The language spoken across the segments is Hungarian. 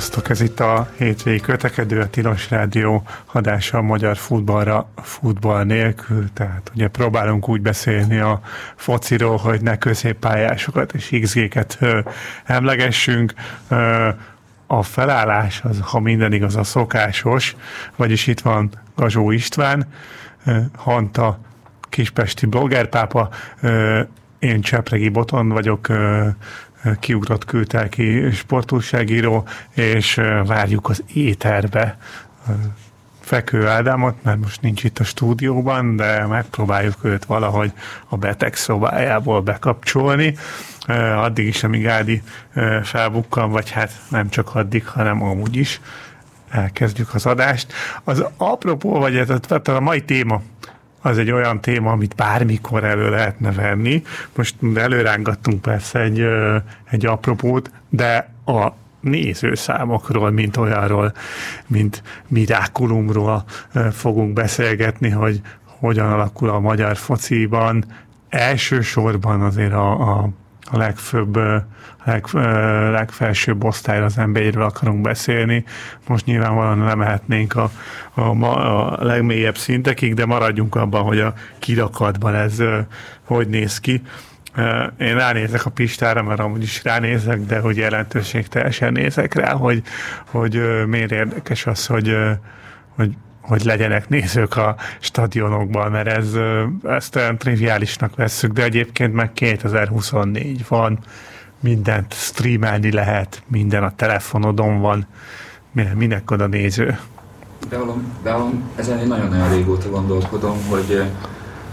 Sziasztok, ez itt a hétvégi kötekedő, a Tilos Rádió hadása a magyar futballra futball nélkül, tehát ugye próbálunk úgy beszélni a fociról, hogy ne középpályásokat és XG-ket emlegessünk, a felállás, az, ha minden igaz, a szokásos, vagyis itt van Gazsó István, Hanta kispesti bloggerpápa, én Csepregi Boton vagyok, kiugrott kültelki sportúságíró, és várjuk az éterbe Fekő Ádámot, mert most nincs itt a stúdióban, de megpróbáljuk őt valahogy a beteg szobájából bekapcsolni. Addig is, amíg Ádi felbukkan, vagy hát nem csak addig, hanem amúgy is elkezdjük az adást. Az apropó, vagy tehát a mai téma, az egy olyan téma, amit bármikor elő lehetne venni. Most előrángattunk persze egy, egy apropót, de a nézőszámokról, mint olyanról, mint mirákulumról fogunk beszélgetni, hogy hogyan alakul a magyar fociban. Elsősorban azért a, a, a legfőbb leg, legfelsőbb osztályra az emberről akarunk beszélni. Most nyilvánvalóan nem mehetnénk a, a, a legmélyebb szintekig, de maradjunk abban, hogy a kirakatban ez hogy néz ki. Én ránézek a Pistára, mert amúgy is ránézek, de hogy jelentőség teljesen nézek rá, hogy, hogy miért érdekes az, hogy, hogy hogy legyenek nézők a stadionokban, mert ez, ezt olyan triviálisnak vesszük, de egyébként meg 2024 van, mindent streamelni lehet, minden a telefonodon van, minek oda néző. Bevalom, bevalom, ezen én nagyon-nagyon régóta gondolkodom, hogy,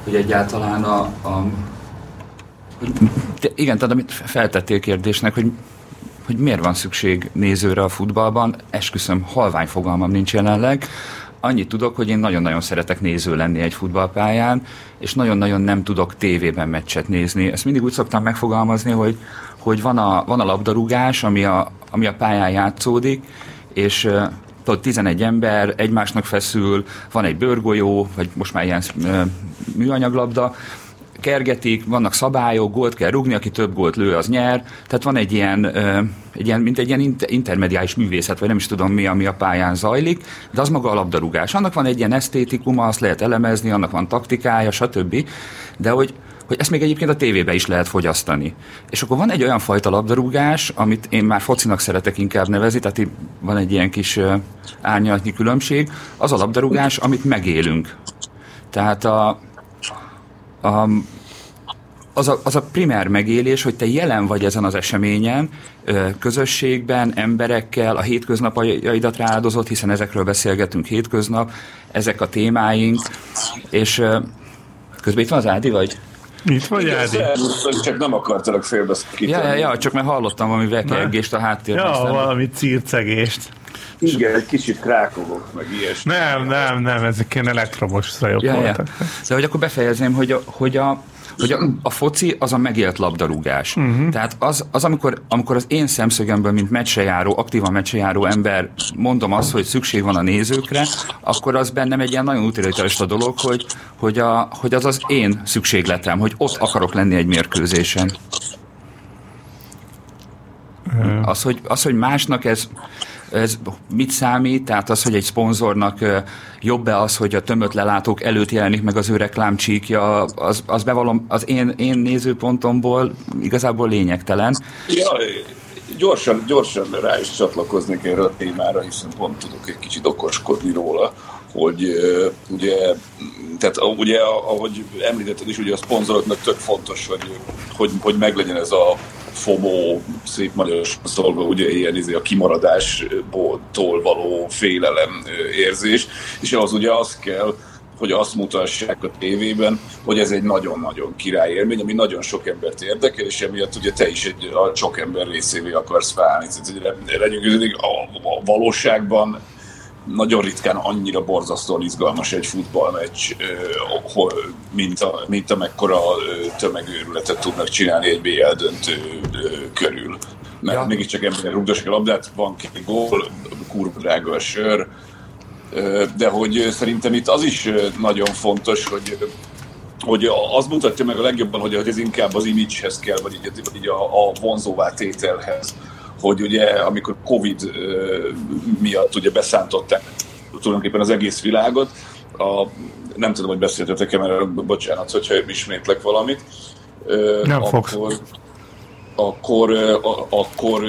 hogy egyáltalán a, a de igen, tehát amit feltettél kérdésnek, hogy hogy miért van szükség nézőre a futballban, esküszöm, halvány fogalmam nincs jelenleg. Annyit tudok, hogy én nagyon-nagyon szeretek néző lenni egy futballpályán, és nagyon-nagyon nem tudok tévében meccset nézni. Ezt mindig úgy szoktam megfogalmazni, hogy hogy van a, van a labdarúgás, ami a, ami a pályán játszódik, és tudod, 11 ember egymásnak feszül, van egy bőrgolyó, vagy most már ilyen műanyaglabda, kergetik, vannak szabályok, gólt kell rugni, aki több gólt lő, az nyer. Tehát van egy ilyen, egy ilyen mint egy ilyen intermediális művészet, vagy nem is tudom mi, ami a pályán zajlik, de az maga a labdarúgás. Annak van egy ilyen esztétikuma, azt lehet elemezni, annak van taktikája, stb. De hogy hogy ezt még egyébként a tévébe is lehet fogyasztani. És akkor van egy olyan fajta labdarúgás, amit én már focinak szeretek inkább nevezni, tehát van egy ilyen kis árnyalatnyi különbség, az a labdarúgás, amit megélünk. Tehát a, a az a, az a primer megélés, hogy te jelen vagy ezen az eseményen, közösségben, emberekkel, a hétköznapjaidat rááldozott, hiszen ezekről beszélgetünk hétköznap, ezek a témáink, és közben itt van az Ádi, vagy? Itt vagy, Ádi? Csak nem akartalak félbeszakítani. Ja, ja, ja, csak mert hallottam valami vekergést a háttérben. Ja, aztán... valami circegést. Igen, egy kicsit krákogok, meg ilyesmi. Nem, nem, nem, ezek ilyen elektromos zajok ja, voltak. Ja. De hogy akkor befejezném, hogy a, hogy a hogy a, a foci az a megélt labdarúgás. Uh-huh. Tehát az, az amikor, amikor az én szemszögemből, mint meccsejáró, aktívan meccsejáró ember mondom azt, hogy szükség van a nézőkre, akkor az bennem egy ilyen nagyon utilitarista dolog, hogy, hogy, a, hogy az az én szükségletem, hogy ott akarok lenni egy mérkőzésen. Az, hogy, az, hogy másnak ez ez mit számít? Tehát az, hogy egy szponzornak jobb-e az, hogy a tömött lelátók előtt jelenik meg az ő reklámcsíkja, az, az bevallom, az én, én nézőpontomból igazából lényegtelen. Ja, gyorsan, gyorsan rá is csatlakoznék erre a témára, hiszen pont tudok egy kicsit okoskodni róla, hogy ugye, tehát ugye ahogy említetted is, ugye a szponzoroknak tök fontos, hogy, hogy, hogy meglegyen ez a FOMO, szép magyar szólva, ugye ilyen izé, a kimaradástól való félelem érzés, és az ugye az kell, hogy azt mutassák a tévében, hogy ez egy nagyon-nagyon király élmény, ami nagyon sok embert érdekel, és emiatt ugye te is egy a sok ember részévé akarsz válni. Tehát, legyünk a, a valóságban nagyon ritkán annyira borzasztóan izgalmas egy futballmeccs, mint, a, mint amekkora tömegőrületet tudnak csinálni egy BL döntő körül. Mert ja. mégiscsak ember rúgdosak a labdát, van két gól, kurva drága a sör, de hogy szerintem itt az is nagyon fontos, hogy hogy az mutatja meg a legjobban, hogy ez inkább az imidzshez kell, vagy így, így a, a vonzóvá tételhez, hogy ugye amikor Covid miatt ugye beszántották tulajdonképpen az egész világot, a, nem tudom, hogy beszéltetek-e, mert bocsánat, hogyha ismétlek valamit. Nem akkor, fogsz akkor, akkor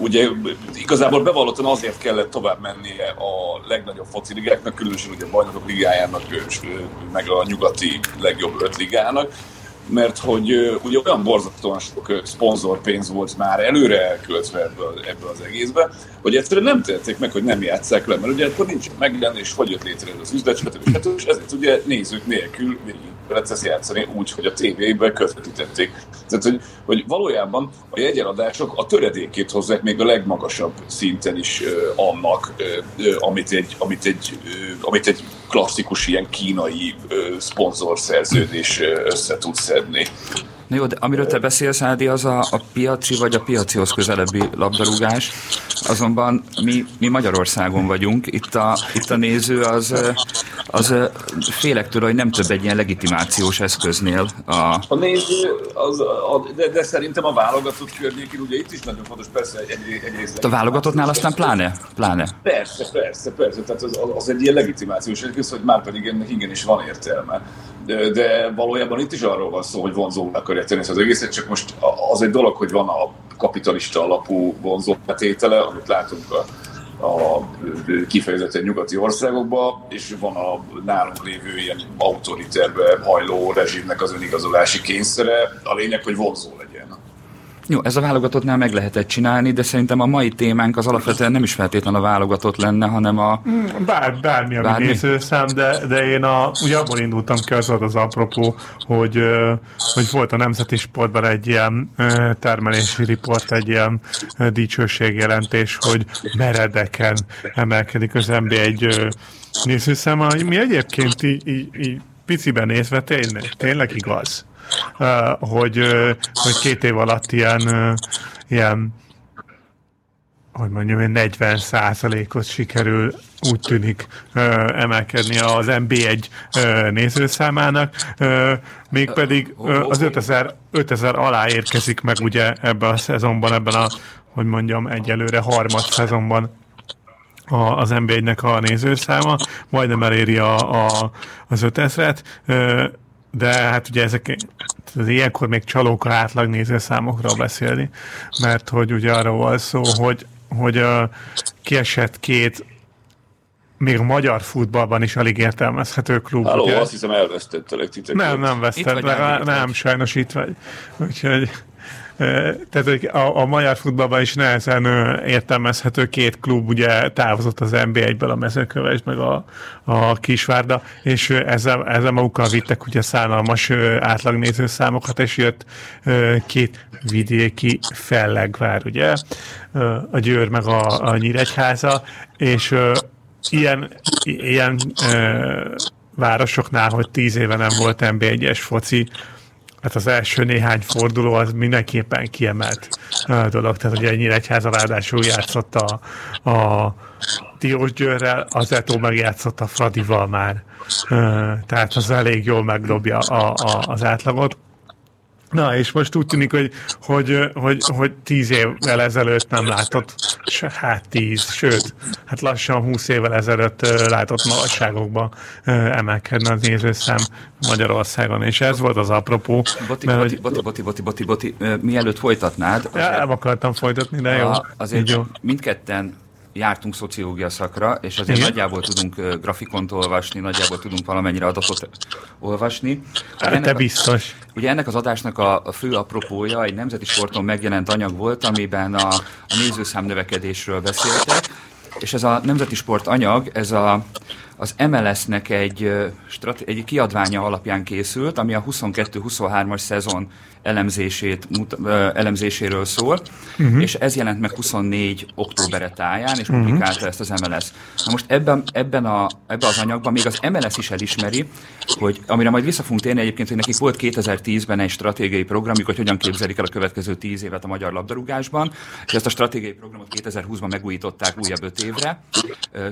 ugye igazából bevallottan azért kellett tovább mennie a legnagyobb foci ligáknak, különösen ugye a bajnokok ligájának, meg a nyugati legjobb öt ligának, mert hogy ugye olyan borzasztóan sok szponzorpénz volt már előre elköltve ebből, ebből az egészbe, hogy egyszerűen nem tehették meg, hogy nem játsszák le, mert ugye akkor nincs megjelenés, hogy jött létre ez az üzlet, stb. és ezért ugye nézők nélkül végig lehet ezt játszani úgy, hogy a tévébe közvetítették. Tehát, hogy, hogy valójában a jegyeladások a töredékét hozzák még a legmagasabb szinten is uh, annak, uh, amit, egy, amit, egy, uh, amit egy klasszikus ilyen kínai uh, szponzorszerződés össze tud szedni. Na jó, de amiről te beszélsz, Ádi, az a, a piaci vagy a piacihoz közelebbi labdarúgás. Azonban mi, mi Magyarországon vagyunk, itt a, itt a néző az, az félek tőle, hogy nem több egy ilyen legitimációs eszköznél. A, a néző, az, a, de, de, szerintem a válogatott környékén, ugye itt is nagyon fontos, persze egy, egyrészt... A válogatottnál aztán pláne? pláne. Persze, persze, persze, tehát az, az egy ilyen legitimációs eszköz, hogy már pedig ennek igen van értelme de, de valójában itt is arról van szó, hogy vonzónak akarja tenni ezt az egészet, csak most az egy dolog, hogy van a kapitalista alapú vonzó betétele, amit látunk a, a kifejezetten nyugati országokban, és van a nálunk lévő ilyen autoriterbe hajló rezsimnek az önigazolási kényszere. A lényeg, hogy vonzó. Jó, ez a válogatottnál meg lehetett csinálni, de szerintem a mai témánk az alapvetően nem is feltétlenül a válogatott lenne, hanem a... Hmm, bár, bármi, ami bármi. nézőszám, de, de én a, ugye abból indultam ki, az az apropó, hogy, hogy volt a Nemzeti Sportban egy ilyen termelési riport, egy ilyen dicsőségjelentés, hogy meredeken emelkedik az NB egy nézőszám, mi egyébként így, így, így piciben nézve tényleg, tényleg igaz hogy, hogy két év alatt ilyen, ilyen hogy mondjam, 40 százalékot sikerül úgy tűnik emelkedni az MB1 nézőszámának, mégpedig az 5000, 5000 alá érkezik meg ugye ebben a szezonban, ebben a, hogy mondjam, egyelőre harmad szezonban a, az MB1-nek a nézőszáma, majdnem eléri a, a, az 5000-et, de hát ugye ezek az ilyenkor még csalóka átlag nézőszámokról beszélni, mert hogy ugye arra volt szó, hogy, hogy a kiesett két még a magyar futballban is alig értelmezhető klub. Halló, ugye? azt hiszem elvesztettelek titeket. Nem, nem vesztett, nem, nem, sajnos itt vagy. Úgyhogy tehát a, a magyar futballban is nehezen értelmezhető két klub ugye távozott az NB1-ből a mezőköves, meg a, a Kisvárda, és ezzel, ezzel magukkal vittek ugye szánalmas átlagnéző számokat, és jött két vidéki fellegvár, ugye, a Győr meg a, a Nyíregyháza, és ilyen, ilyen városoknál, hogy tíz éve nem volt NB1-es foci, hát az első néhány forduló az mindenképpen kiemelt dolog. Tehát ugye Nyíregyháza ráadásul játszott a, a Diós Győrrel, az Eto megjátszott a Fradival már. Tehát az elég jól megdobja a, a, az átlagot. Na, és most úgy tűnik, hogy, hogy, hogy, hogy tíz évvel ezelőtt nem látott, hát tíz, sőt, hát lassan húsz évvel ezelőtt látott magasságokba emelkedne az nézőszám Magyarországon, és ez volt az apropó. Boti, mert, boti, boti, boti, boti, boti, boti, mielőtt folytatnád. Azért, ja, nem akartam folytatni, de jó. Azért jó. mindketten jártunk szociológia szakra, és azért Igen? nagyjából tudunk grafikont olvasni, nagyjából tudunk valamennyire adatot olvasni. Hát ennek te biztos. A, ugye ennek az adásnak a, a fő apropója egy nemzeti sporton megjelent anyag volt, amiben a, a nézőszám növekedésről beszéltek, és ez a nemzeti sport anyag, ez a, az MLS-nek egy, egy kiadványa alapján készült, ami a 22-23-as szezon elemzését, elemzéséről szól, uh-huh. és ez jelent meg 24 októbere táján, és mhm. publikálta uh-huh. ezt az MLS. Na most ebben, ebben, a, ebben az anyagban még az MLS is elismeri, hogy amire majd vissza fogunk térni egyébként, hogy nekik volt 2010-ben egy stratégiai programjuk, hogy hogyan képzelik el a következő 10 évet a magyar labdarúgásban, és ezt a stratégiai programot 2020-ban megújították újabb 5 évre,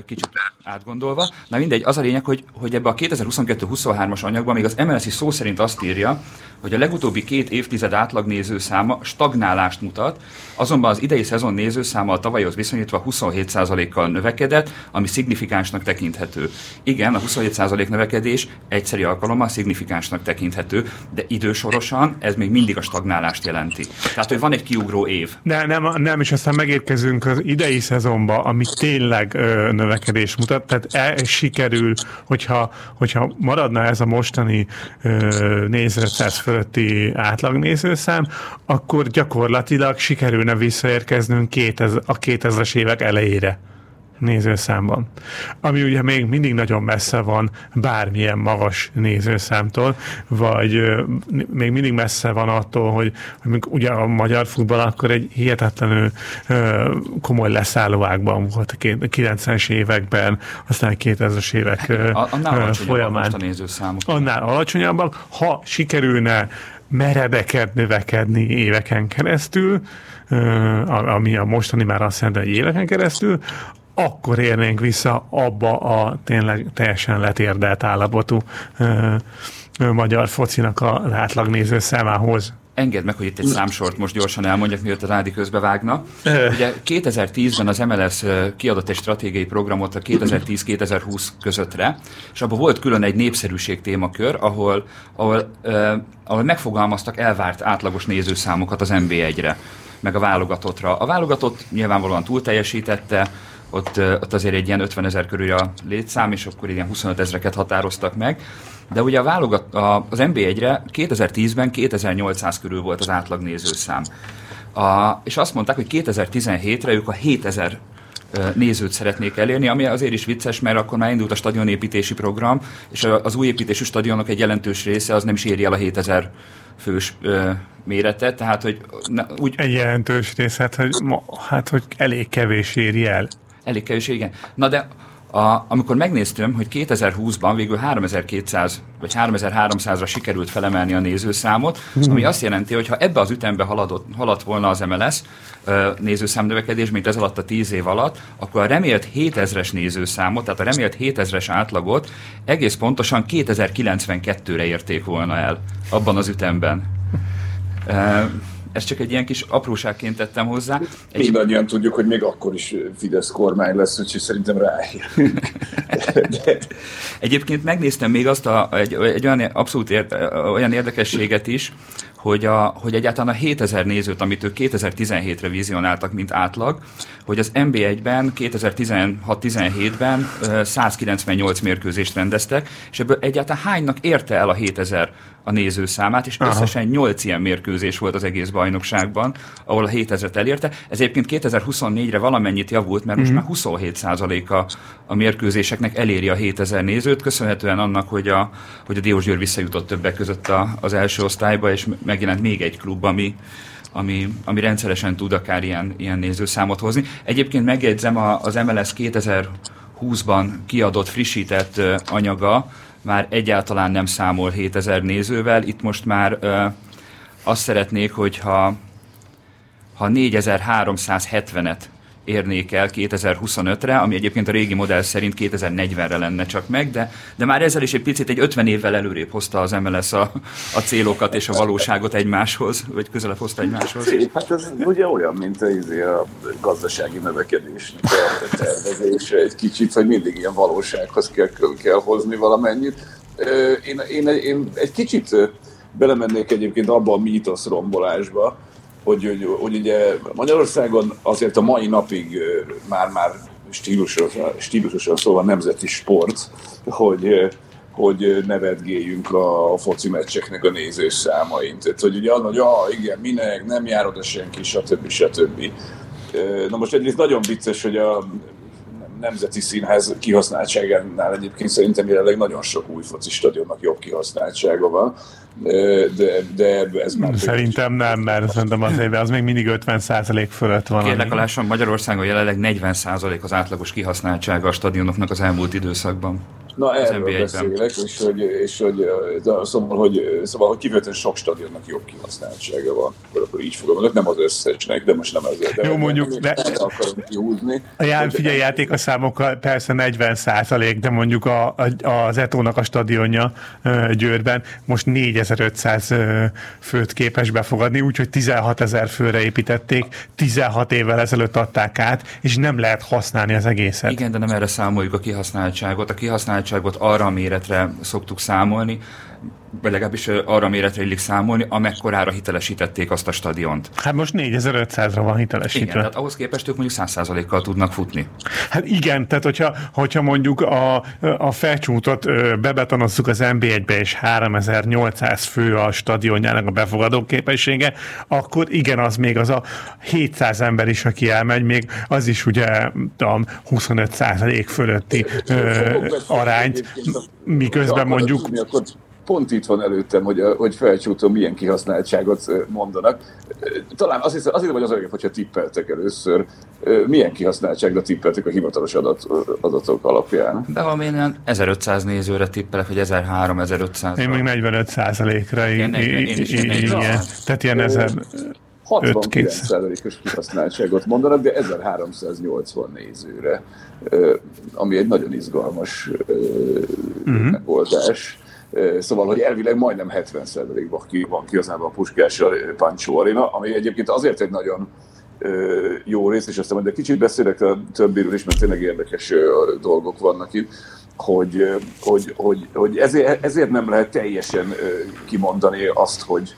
kicsit átgondolva. Na mindegy, az a lényeg, hogy, hogy ebbe a 2022-23-as anyagban még az MLS szó szerint azt írja, hogy a legutóbbi két évtized átlag nézőszáma stagnálást mutat, azonban az idei szezon nézőszáma a tavalyhoz viszonyítva 27%-kal növekedett, ami szignifikánsnak tekinthető. Igen, a 27% növekedés egyszeri alkalommal szignifikánsnak tekinthető, de idősorosan ez még mindig a stagnálást jelenti. Tehát, hogy van egy kiugró év. De nem, nem, és aztán megérkezünk az idei szezonba, ami tényleg ö, növekedés mutat, tehát el, sikerül, hogyha, hogyha maradna ez a mostani nézőszáz fölötti átlagnézőszám, akkor gyakorlatilag sikerülne visszaérkeznünk 2000, a 2000-es évek elejére nézőszámban. Ami ugye még mindig nagyon messze van bármilyen magas nézőszámtól, vagy még mindig messze van attól, hogy, hogy ugye a magyar futball akkor egy hihetetlenül komoly leszállóákban volt a 90-es években, aztán a 2000-es évek Annál folyamán. A nézőszámok. Annál alacsonyabbak. Ha sikerülne meredeket növekedni éveken keresztül, ami a mostani már azt jelenti, hogy éveken keresztül, akkor érnénk vissza abba a tényleg teljesen letérdelt állapotú ö, ö, magyar focinak a átlagnéző számához. Engedd meg, hogy itt egy számsort most gyorsan elmondjak, mielőtt a rádi vágna. Ugye 2010-ben az MLS kiadott egy stratégiai programot a 2010-2020 közöttre, és abban volt külön egy népszerűség témakör, ahol, ahol, uh, ahol megfogalmaztak elvárt átlagos nézőszámokat az NB1-re, meg a válogatottra. A válogatott nyilvánvalóan túl teljesítette, ott, ott azért egy ilyen 50 ezer körül a létszám, és akkor ilyen 25 ezreket határoztak meg. De ugye a válogat, a, az NB1-re 2010-ben 2800 körül volt az átlag nézőszám. A, és azt mondták, hogy 2017-re ők a 7000 nézőt szeretnék elérni, ami azért is vicces, mert akkor már indult a stadionépítési program, és az új építésű stadionok egy jelentős része az nem is éri el a 7000 fős ö, méretet, tehát hogy na, úgy... Egy jelentős része, hát hogy, hát, hogy elég kevés éri el. Elég kevés, igen. Na de a, amikor megnéztem, hogy 2020-ban végül 3200 vagy 3300-ra sikerült felemelni a nézőszámot, ami azt jelenti, hogy ha ebbe az ütembe haladott, haladt volna az MLS nézőszám növekedés, mint ez alatt a 10 év alatt, akkor a remélt 7000-es nézőszámot, tehát a remélt 7000-es átlagot egész pontosan 2092-re érték volna el abban az ütemben. Ezt csak egy ilyen kis apróságként tettem hozzá. Egy... Mindannyian tudjuk, hogy még akkor is Fidesz kormány lesz, úgyhogy szerintem ráérünk. De... Egyébként megnéztem még azt a, egy, egy olyan abszolút ér, olyan érdekességet is, hogy, a, hogy egyáltalán a 7000 nézőt, amit ők 2017-re vizionáltak, mint átlag, hogy az NB1-ben 2016-17-ben 198 mérkőzést rendeztek, és ebből egyáltalán hánynak érte el a 7000 a nézőszámát, és Aha. összesen 8 ilyen mérkőzés volt az egész bajnokságban, ahol a 7000-et elérte. Ez egyébként 2024-re valamennyit javult, mert mm. most mhm. már 27 a, a mérkőzéseknek eléri a 7000 nézőt, köszönhetően annak, hogy a, hogy a Diós Győr visszajutott többek között a, az első osztályba, és megjelent még egy klub, ami, ami, ami rendszeresen tud akár ilyen, ilyen nézőszámot hozni. Egyébként megjegyzem az MLS 2020-ban kiadott, frissített anyaga, már egyáltalán nem számol 7000 nézővel. Itt most már ö, azt szeretnék, hogyha ha 4370-et érnék el 2025-re, ami egyébként a régi modell szerint 2040-re lenne csak meg, de, de már ezzel is egy picit egy 50 évvel előrébb hozta az MLS a, a célokat és a valóságot egymáshoz, vagy közelebb hozta egymáshoz. Hát ez ugye olyan, mint a, izé a gazdasági növekedésnek a tervezése egy kicsit, hogy mindig ilyen valósághoz kell, kell hozni valamennyit. Én, én, én egy kicsit belemennék egyébként abba a mítosz rombolásba, hogy, hogy, hogy ugye Magyarországon azért a mai napig már-már stílusosan, stílusosan szóval nemzeti sport, hogy, hogy nevetgéljünk a foci meccseknek a nézős számain. Tehát, hogy ugye annak, hogy ah, igen, minek, nem jár oda senki, stb. stb. Na most egyrészt nagyon vicces, hogy a Nemzeti Színház kihasználtságánál egyébként szerintem jelenleg nagyon sok új foci stadionnak jobb kihasználtsága van, de, de ez már... Szerintem nem, mert szerintem az, az még mindig 50% fölött van. Kérlek a lássam, Magyarországon jelenleg 40% az átlagos kihasználtsága a stadionoknak az elmúlt időszakban. Na, az erről beszélek, és hogy, és hogy, de, szóval, hogy, szóval, hogy kifejezetten sok stadionnak jobb kihasználtsága van, akkor, akkor így fogom, nem az összesnek, de most nem azért. De Jó, mondjuk, de, akarom kihúzni. A jár, figyelj, játék a számokkal persze 40 százalék, de mondjuk a, a, az Etónak a stadionja Győrben most 4500 főt képes befogadni, úgyhogy 16 ezer főre építették, 16 évvel ezelőtt adták át, és nem lehet használni az egészet. Igen, de nem erre számoljuk a kihasználtságot. A kihasználtságot arra a méretre szoktuk számolni, vagy legalábbis arra méretre illik számolni, amekkorára hitelesítették azt a stadiont. Hát most 4500-ra van hitelesítve. Igen, tehát ahhoz képest ők mondjuk 100%-kal tudnak futni. Hát igen, tehát hogyha, hogyha mondjuk a, a felcsútot bebetonozzuk az NB1-be, és 3800 fő a stadionjának a befogadó képessége, akkor igen, az még az a 700 ember is, aki elmegy, még az is ugye a 25 fölötti ö, arányt, miközben mondjuk pont itt van előttem, hogy, hogy felcsúton milyen kihasználtságot mondanak. Talán azt hiszem, azért vagy az öreg, hogyha tippeltek először, milyen kihasználtságra tippeltek a hivatalos adat, adatok alapján? De van én 1500 nézőre tippelek, vagy 1300-1500. Én még 45 százalékra. Igen, tehát ilyen 1000... 69%-os kihasználtságot mondanak, de 1380 nézőre, ami egy nagyon izgalmas uh-huh. megoldás. Szóval, hogy elvileg majdnem 70%-ban ki, van kihasználva a Puskás Pancsó Arena, ami egyébként azért egy nagyon jó rész, és aztán majd egy kicsit beszélek a többiről is, mert tényleg érdekes dolgok vannak itt, hogy, hogy, hogy, hogy ezért, ezért nem lehet teljesen kimondani azt, hogy,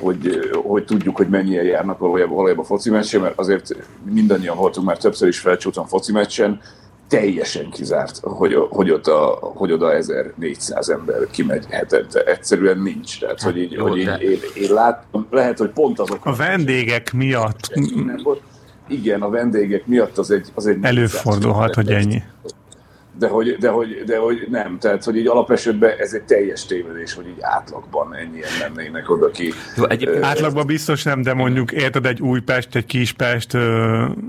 hogy, hogy tudjuk, hogy mennyien járnak valójában, valójában foci meccsen, mert azért mindannyian voltunk már többször is felcsúton foci meccsen, teljesen kizárt, hogy, hogy, oda, hogy oda 1400 ember kimegy hetente. Egyszerűen nincs. Tehát, hogy így, Jó, hogy így én, én látom, lehet, hogy pont azok... A vendégek miatt... Igen, a vendégek miatt az egy... Az egy Előfordulhat, hogy ennyi de hogy, de, hogy, de hogy nem, tehát hogy így alapesetben ez egy teljes tévedés, hogy így átlagban ennyien mennének oda ki. Jó, egyébként átlagban biztos nem, de mondjuk érted egy Újpest, egy Kispest,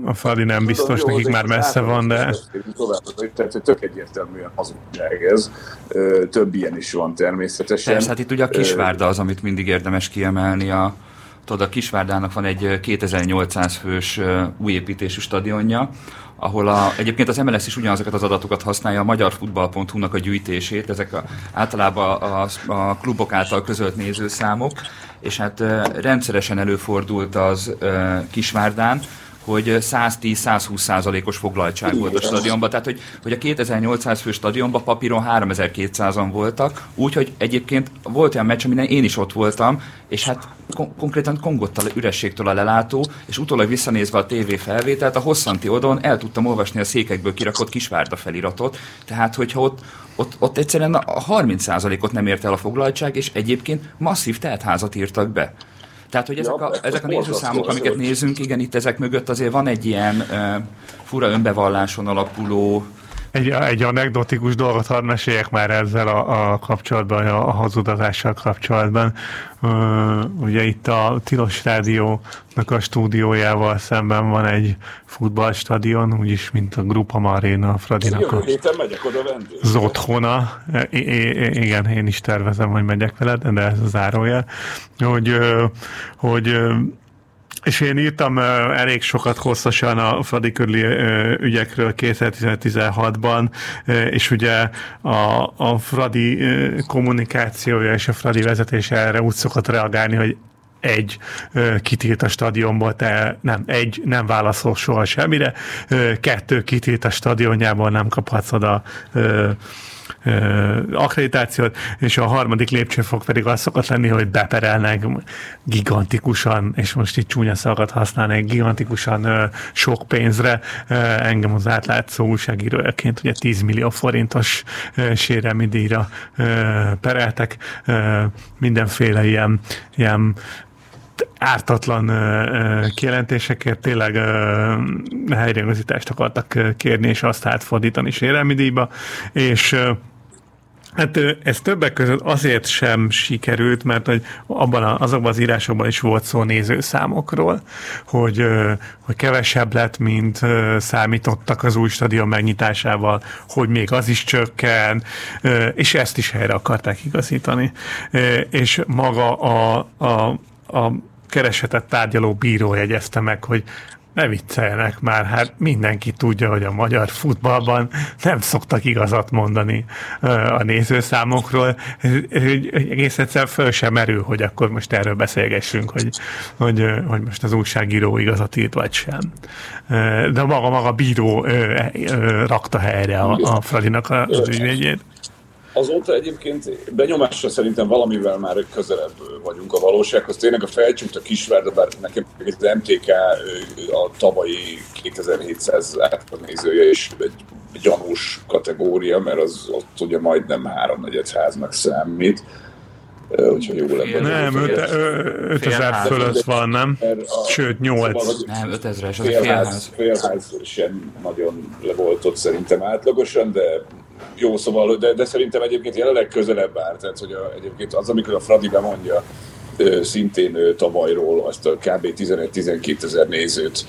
a Fradi nem biztos, Tudom, nekik már messze van, de... Tovább, tehát hogy tök egyértelműen hazugság ez, több ilyen is van természetesen. Persze, hát itt ugye a Kisvárda az, amit mindig érdemes kiemelni, a, tudod, a Kisvárdának van egy 2800 fős újépítésű stadionja, ahol a, egyébként az MLS is ugyanazokat az adatokat használja, a magyarfutball.hu-nak a gyűjtését, ezek a, általában a, a klubok által közölt nézőszámok, és hát rendszeresen előfordult az Kisvárdán, hogy 110-120 százalékos foglaltság volt a stadionban. Tehát, hogy, hogy a 2800 fő stadionban papíron 3200-an voltak, úgyhogy egyébként volt olyan meccs, aminen én is ott voltam, és hát kon- konkrétan kongott a ürességtől a lelátó, és utólag visszanézve a tévé felvételt, a hosszanti odon el tudtam olvasni a székekből kirakott kisvárda feliratot, tehát hogyha ott, ott, ott egyszerűen a 30%-ot nem ért el a foglaltság, és egyébként masszív teltházat írtak be. Tehát, hogy ezek a, ezek a nézőszámok, amiket nézünk, igen, itt ezek mögött azért van egy ilyen uh, fura önbevalláson alapuló egy, egy anekdotikus dolgot hadd meséljek már ezzel a, a kapcsolatban, a, a hazudatással kapcsolatban. Uh, ugye itt a Tilos Rádiónak a stúdiójával szemben van egy futballstadion, úgyis, mint a Grupa Marina, a Fradinak a megyek oda az otthona. I, I, igen, én is tervezem, hogy megyek veled, de ez a zárójel. Hogy, hogy és én írtam uh, elég sokat hosszasan a Fradi körüli uh, ügyekről 2016-ban, uh, és ugye a, a Fradi uh, kommunikációja és a Fradi vezetése erre úgy szokott reagálni, hogy egy kitilt a stadionból, te nem, egy nem válaszol soha semmire, kettő kitilt a stadionjából, nem kaphatsz oda akkreditációt, és a harmadik lépcsőfok pedig az szokott lenni, hogy beperelnek gigantikusan, és most itt csúnya szavakat használnak, gigantikusan sok pénzre. Engem az átlátszó újságírójaként ugye 10 millió forintos sérelmi díjra pereltek mindenféle ilyen, ilyen ártatlan kijelentésekért tényleg helyreigazítást akartak kérni, és azt átfordítani sérelmi díjba, és Hát ez többek között azért sem sikerült, mert hogy abban a, azokban az írásokban is volt szó nézőszámokról, hogy, hogy kevesebb lett, mint számítottak az új stadion megnyitásával, hogy még az is csökken, és ezt is helyre akarták igazítani. És maga a, a, a keresetet tárgyaló bíró jegyezte meg, hogy ne vicceljenek már, hát mindenki tudja, hogy a magyar futballban nem szoktak igazat mondani a nézőszámokról. Egész egyszer föl sem merül, hogy akkor most erről beszélgessünk, hogy, hogy, hogy most az újságíró igazat írt, vagy sem. De maga maga bíró rakta helyre a, a Fradinak az ügyvédjét. Azóta egyébként benyomásra szerintem valamivel már közelebb vagyunk a valósághoz. Tényleg a felcsúgt a Kisvárda, bár nekem az MTK a tavalyi 2700 átnézője is egy gyanús kategória, mert az ott ugye majdnem háromnegyed háznak számít. Úgyhogy jó lenne. Nem, 5000 fölött van, nem? Sőt, 8. Szóval, nem, 5000 es az félház. Félház sem nagyon le volt ott szerintem átlagosan, de jó, szóval, de, de szerintem egyébként jelenleg közelebb áll, tehát hogy a, egyébként az, amikor a Fradi bemondja, szintén tavalyról azt a kb. 11-12 ezer nézőt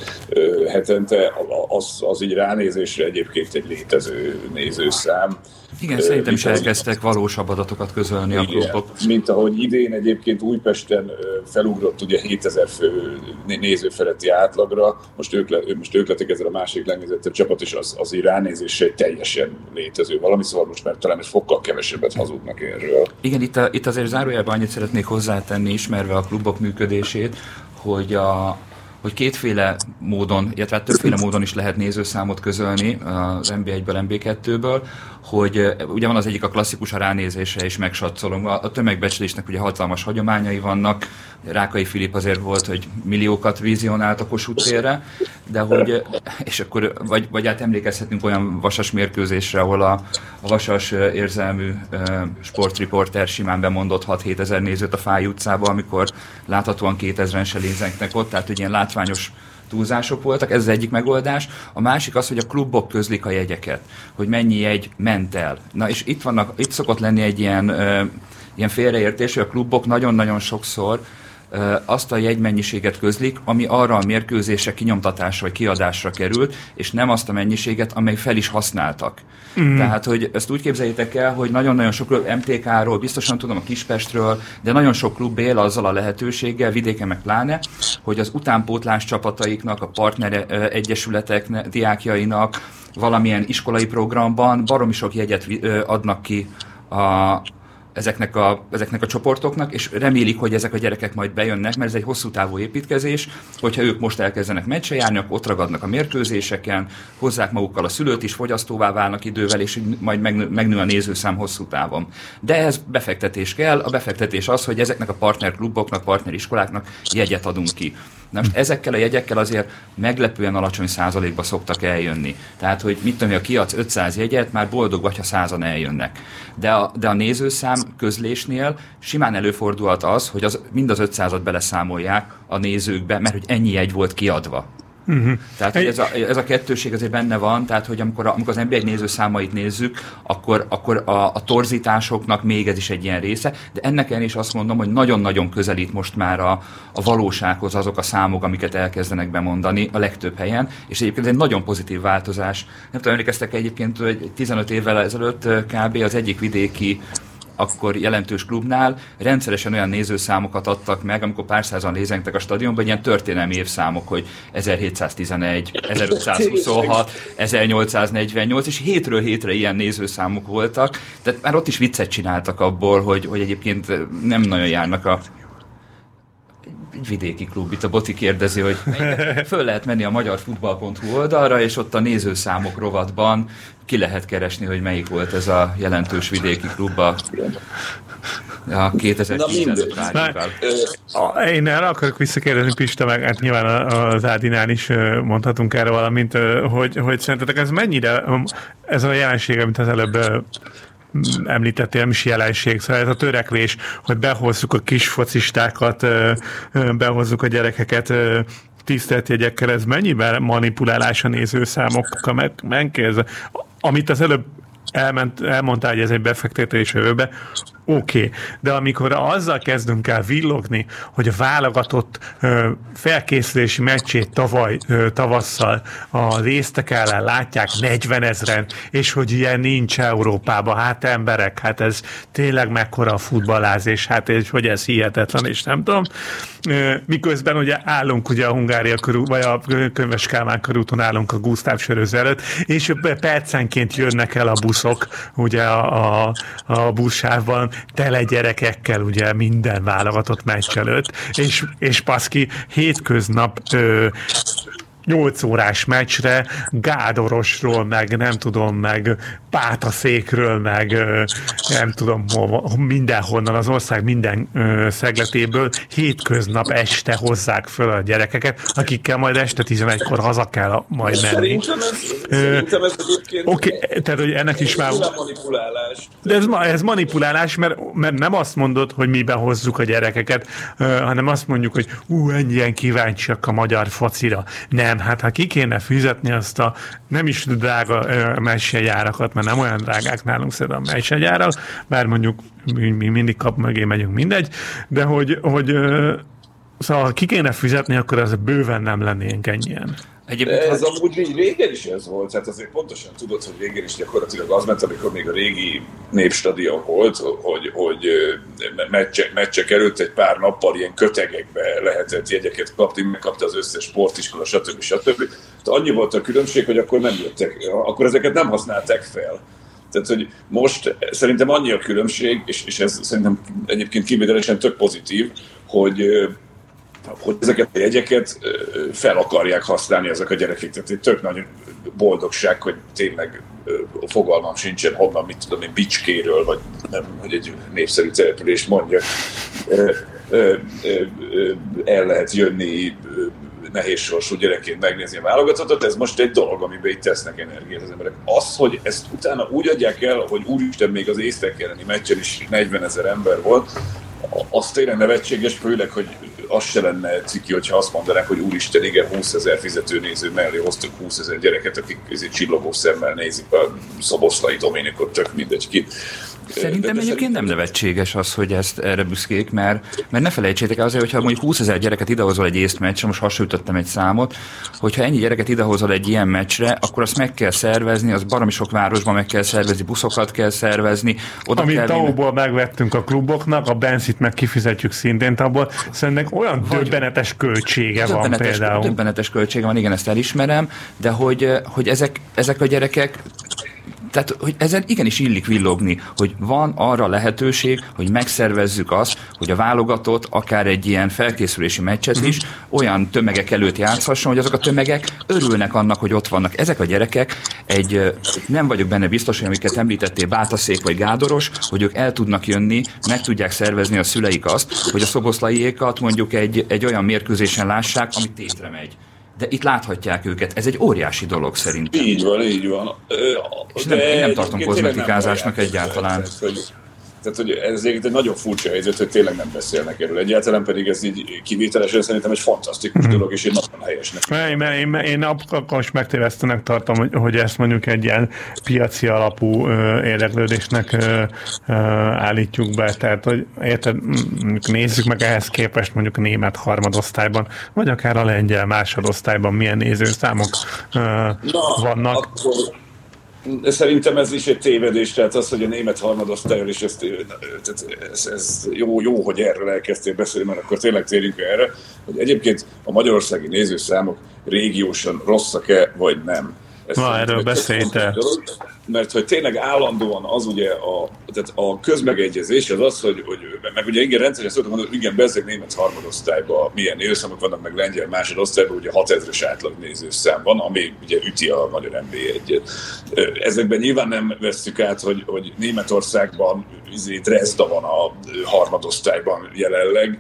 hetente, az, az így ránézésre egyébként egy létező nézőszám. Igen, szerintem is elkezdtek valósabb adatokat közölni a klubok. Mint ahogy idén egyébként Újpesten felugrott ugye 7000 fő néző feletti átlagra, most ők, le, most ők lettek ezzel a másik legnézettebb csapat, és az, az így ránézésre teljesen létező valami, szóval most már talán egy fokkal kevesebbet hazudnak erről. Igen, itt, a, itt azért zárójelben annyit szeretnék hozzátenni, ismerve a klubok működését, hogy a, hogy kétféle módon, illetve hát többféle módon is lehet nézőszámot közölni az NB1-ből, NB2-ből, hogy ugye van az egyik a klasszikus a ránézésre és megsatszolom. A tömegbecslésnek ugye hatalmas hagyományai vannak, Rákai Filip azért volt, hogy milliókat vizionált a Kossuth térre, de hogy, és akkor, vagy, vagy hát emlékezhetünk olyan vasas mérkőzésre, ahol a, a vasas érzelmű sportriporter simán bemondott 6-7 ezer nézőt a Fáj utcába, amikor láthatóan 2000-en se lézengtek ott, tehát hogy ilyen látványos túlzások voltak, ez az egyik megoldás. A másik az, hogy a klubok közlik a jegyeket, hogy mennyi jegy ment el. Na és itt, vannak, itt szokott lenni egy ilyen, ö, ilyen félreértés, hogy a klubok nagyon-nagyon sokszor azt a jegymennyiséget közlik, ami arra a mérkőzésre kinyomtatásra vagy kiadásra került, és nem azt a mennyiséget, amely fel is használtak. Mm. Tehát, hogy ezt úgy képzeljétek el, hogy nagyon-nagyon sok MTK-ról, biztosan tudom a Kispestről, de nagyon sok klub él azzal a lehetőséggel, vidéken meg pláne, hogy az utánpótlás csapataiknak, a partner egyesületek diákjainak valamilyen iskolai programban baromi sok jegyet adnak ki a, ezeknek a, ezeknek a csoportoknak, és remélik, hogy ezek a gyerekek majd bejönnek, mert ez egy hosszú távú építkezés, hogyha ők most elkezdenek meccse járni, akkor ott ragadnak a mérkőzéseken, hozzák magukkal a szülőt is, fogyasztóvá válnak idővel, és majd megnő a nézőszám hosszú távon. De ehhez befektetés kell, a befektetés az, hogy ezeknek a partnerkluboknak, partneriskoláknak jegyet adunk ki. Na most ezekkel a jegyekkel azért meglepően alacsony százalékba szoktak eljönni. Tehát, hogy mit tudom, hogy a kiadsz 500 jegyet, már boldog vagy, ha százan eljönnek. De a, de a nézőszám közlésnél simán előfordulhat az, hogy az, mind az 500-at beleszámolják a nézőkbe, mert hogy ennyi jegy volt kiadva. Uh-huh. Tehát hogy ez, a, ez a kettőség azért benne van, tehát hogy amikor, amikor az NBA néző számait nézzük, akkor, akkor a, a torzításoknak még ez is egy ilyen része, de ennek én is azt mondom, hogy nagyon-nagyon közelít most már a, a valósághoz azok a számok, amiket elkezdenek bemondani a legtöbb helyen, és egyébként ez egy nagyon pozitív változás. Nem tudom, emlékeztek egyébként, hogy 15 évvel ezelőtt kb. az egyik vidéki akkor jelentős klubnál rendszeresen olyan nézőszámokat adtak meg, amikor pár százan lézengtek a stadionban, ilyen történelmi évszámok, hogy 1711, 1526, 1848, és hétről hétre ilyen nézőszámok voltak, tehát már ott is viccet csináltak abból, hogy, hogy egyébként nem nagyon járnak a egy vidéki klub, itt a Boti kérdezi, hogy föl lehet menni a magyarfutball.hu oldalra, és ott a nézőszámok rovatban ki lehet keresni, hogy melyik volt ez a jelentős vidéki klub a, a 2010 Én erre akarok visszakérdezni, Pista, meg hát nyilván az Ádinál is mondhatunk erre valamint, hogy, hogy szerintetek ez mennyire, ez a jelenség, amit az előbb említettél, is jelenség, szóval ez a törekvés, hogy behozzuk a kis focistákat, behozzuk a gyerekeket tisztelt jegyekkel, ez mennyiben manipulálás a nézőszámokkal, mert menkéz, amit az előbb elment, elmondta, hogy ez egy befektetés jövőbe, oké, okay. de amikor azzal kezdünk el villogni, hogy a válogatott ö, felkészülési meccsét tavaly tavasszal a résztek ellen látják 40 ezeren, és hogy ilyen nincs Európában, hát emberek, hát ez tényleg mekkora a futballázés, hát és hogy ez hihetetlen, és nem tudom. Ö, miközben ugye állunk ugye a Hungária körül, vagy a Könyves Kálmán körúton állunk a Gusztáv söröz előtt, és percenként jönnek el a buszok, ugye a, a, a buszsávban, tele gyerekekkel ugye minden válogatott meccs előtt, és, és Paszki hétköznap ö, 8 órás meccsre Gádorosról, meg nem tudom, meg Pátaszékről, meg nem tudom, mindenhonnan, az ország minden szegletéből hétköznap este hozzák föl a gyerekeket, akikkel majd este 11-kor haza kell majd menni. Szerintem ez, szerintem ez egyébként Oké, okay, tehát hogy ennek is már... manipulálás. De ez, ez manipulálás, mert, mert nem azt mondod, hogy mi behozzuk a gyerekeket, hanem azt mondjuk, hogy ú, ennyien kíváncsiak a magyar focira. Nem, nem, hát ha ki kéne fizetni azt a nem is drága messejárakat, mert nem olyan drágák nálunk szerintem a messejárak, bár mondjuk mi, mi mindig kap mögé megyünk, mindegy, de hogy, hogy szóval ha ki kéne fizetni, akkor ez bőven nem lennénk ennyien. Egyébként ez hát... amúgy régen is ez volt, hát azért pontosan tudod, hogy régen is gyakorlatilag az ment, amikor még a régi népstadion volt, hogy, hogy meccsek, meccsek előtt egy pár nappal ilyen kötegekbe lehetett jegyeket kapni, megkapta az összes sportiskola, stb. stb. De annyi volt a különbség, hogy akkor nem jöttek, akkor ezeket nem használták fel. Tehát, hogy most szerintem annyi a különbség, és, és ez szerintem egyébként kivételesen tök pozitív, hogy hogy ezeket a jegyeket fel akarják használni ezek a gyerekek. Tehát egy tök nagy boldogság, hogy tényleg fogalmam sincsen honnan, mit tudom én, Bicskéről, vagy nem, hogy egy népszerű települést mondja, el lehet jönni nehéz sorsú gyerekként megnézni a válogatottat, ez most egy dolog, amiben itt tesznek energiát az emberek. Az, hogy ezt utána úgy adják el, hogy úristen, még az észtek elleni meccsen is 40 ezer ember volt, az tényleg nevetséges, főleg, hogy az se lenne ciki, hogyha azt mondanák, hogy úristen, igen, 20 ezer fizetőnéző mellé hoztak 20 ezer gyereket, akik csillogó szemmel nézik a Szoboszlai Dominikot, tök mindegy ki. Szerintem egyébként nem nevetséges az, hogy ezt erre büszkék, mert, mert ne felejtsétek el azért, hogyha mondjuk 20 ezer gyereket idehozol egy észt meccsre, most hasonlítottam egy számot, hogyha ennyi gyereket idehozol egy ilyen meccsre, akkor azt meg kell szervezni, az baromi sok városban meg kell szervezni, buszokat kell szervezni. Oda Amit kell tau megvettünk a kluboknak, a Benzit meg kifizetjük szintén abból, szerintem olyan Vagy döbbenetes költsége döbbenetes, van például. Döbbenetes költsége van, igen, ezt elismerem, de hogy, hogy ezek, ezek a gyerekek tehát, hogy ezen igenis illik villogni, hogy van arra lehetőség, hogy megszervezzük azt, hogy a válogatott akár egy ilyen felkészülési meccset is olyan tömegek előtt játszhasson, hogy azok a tömegek örülnek annak, hogy ott vannak. Ezek a gyerekek egy, nem vagyok benne biztos, hogy amiket említettél, Bátaszék vagy Gádoros, hogy ők el tudnak jönni, meg tudják szervezni a szüleik azt, hogy a szoboszlaiékat mondjuk egy, egy olyan mérkőzésen lássák, ami tétre megy de itt láthatják őket. Ez egy óriási dolog szerintem. Így van, így van. És nem, én nem tartom kozmetikázásnak egyáltalán. Ez, hogy tehát, hogy ez egy nagyon furcsa helyzet, hogy tényleg nem beszélnek erről. Egyáltalán pedig ez így kivételesen szerintem egy fantasztikus mm. dolog, és egy nagyon helyesnek. Én, én, én, én akkor is megtévesztenek tartom, hogy, hogy ezt mondjuk egy ilyen piaci alapú ö, érdeklődésnek ö, ö, állítjuk be. Tehát, hogy érted, nézzük meg ehhez képest mondjuk a német harmadosztályban, vagy akár a lengyel másodosztályban milyen nézőszámok ö, Na, vannak. Akkor Szerintem ez is egy tévedés, tehát az, hogy a német harmadosztályon is ezt, tehát ez, ez jó, jó, hogy erről elkezdtél beszélni, mert akkor tényleg térjünk erre, hogy egyébként a magyarországi nézőszámok régiósan rosszak-e, vagy nem. Ezt Na, erről beszélj te mert hogy tényleg állandóan az ugye a, tehát a közmegegyezés az az, hogy, hogy meg ugye igen rendszeresen szoktam mondani, hogy igen, bezzeg német harmadosztályban milyen nézőszámok vannak, meg lengyel másodosztályban, ugye 6000-es átlag nézőszám van, ami ugye üti a magyar nba egyet. Ezekben nyilván nem veszük át, hogy, hogy Németországban izé, Dresda van a harmadosztályban jelenleg,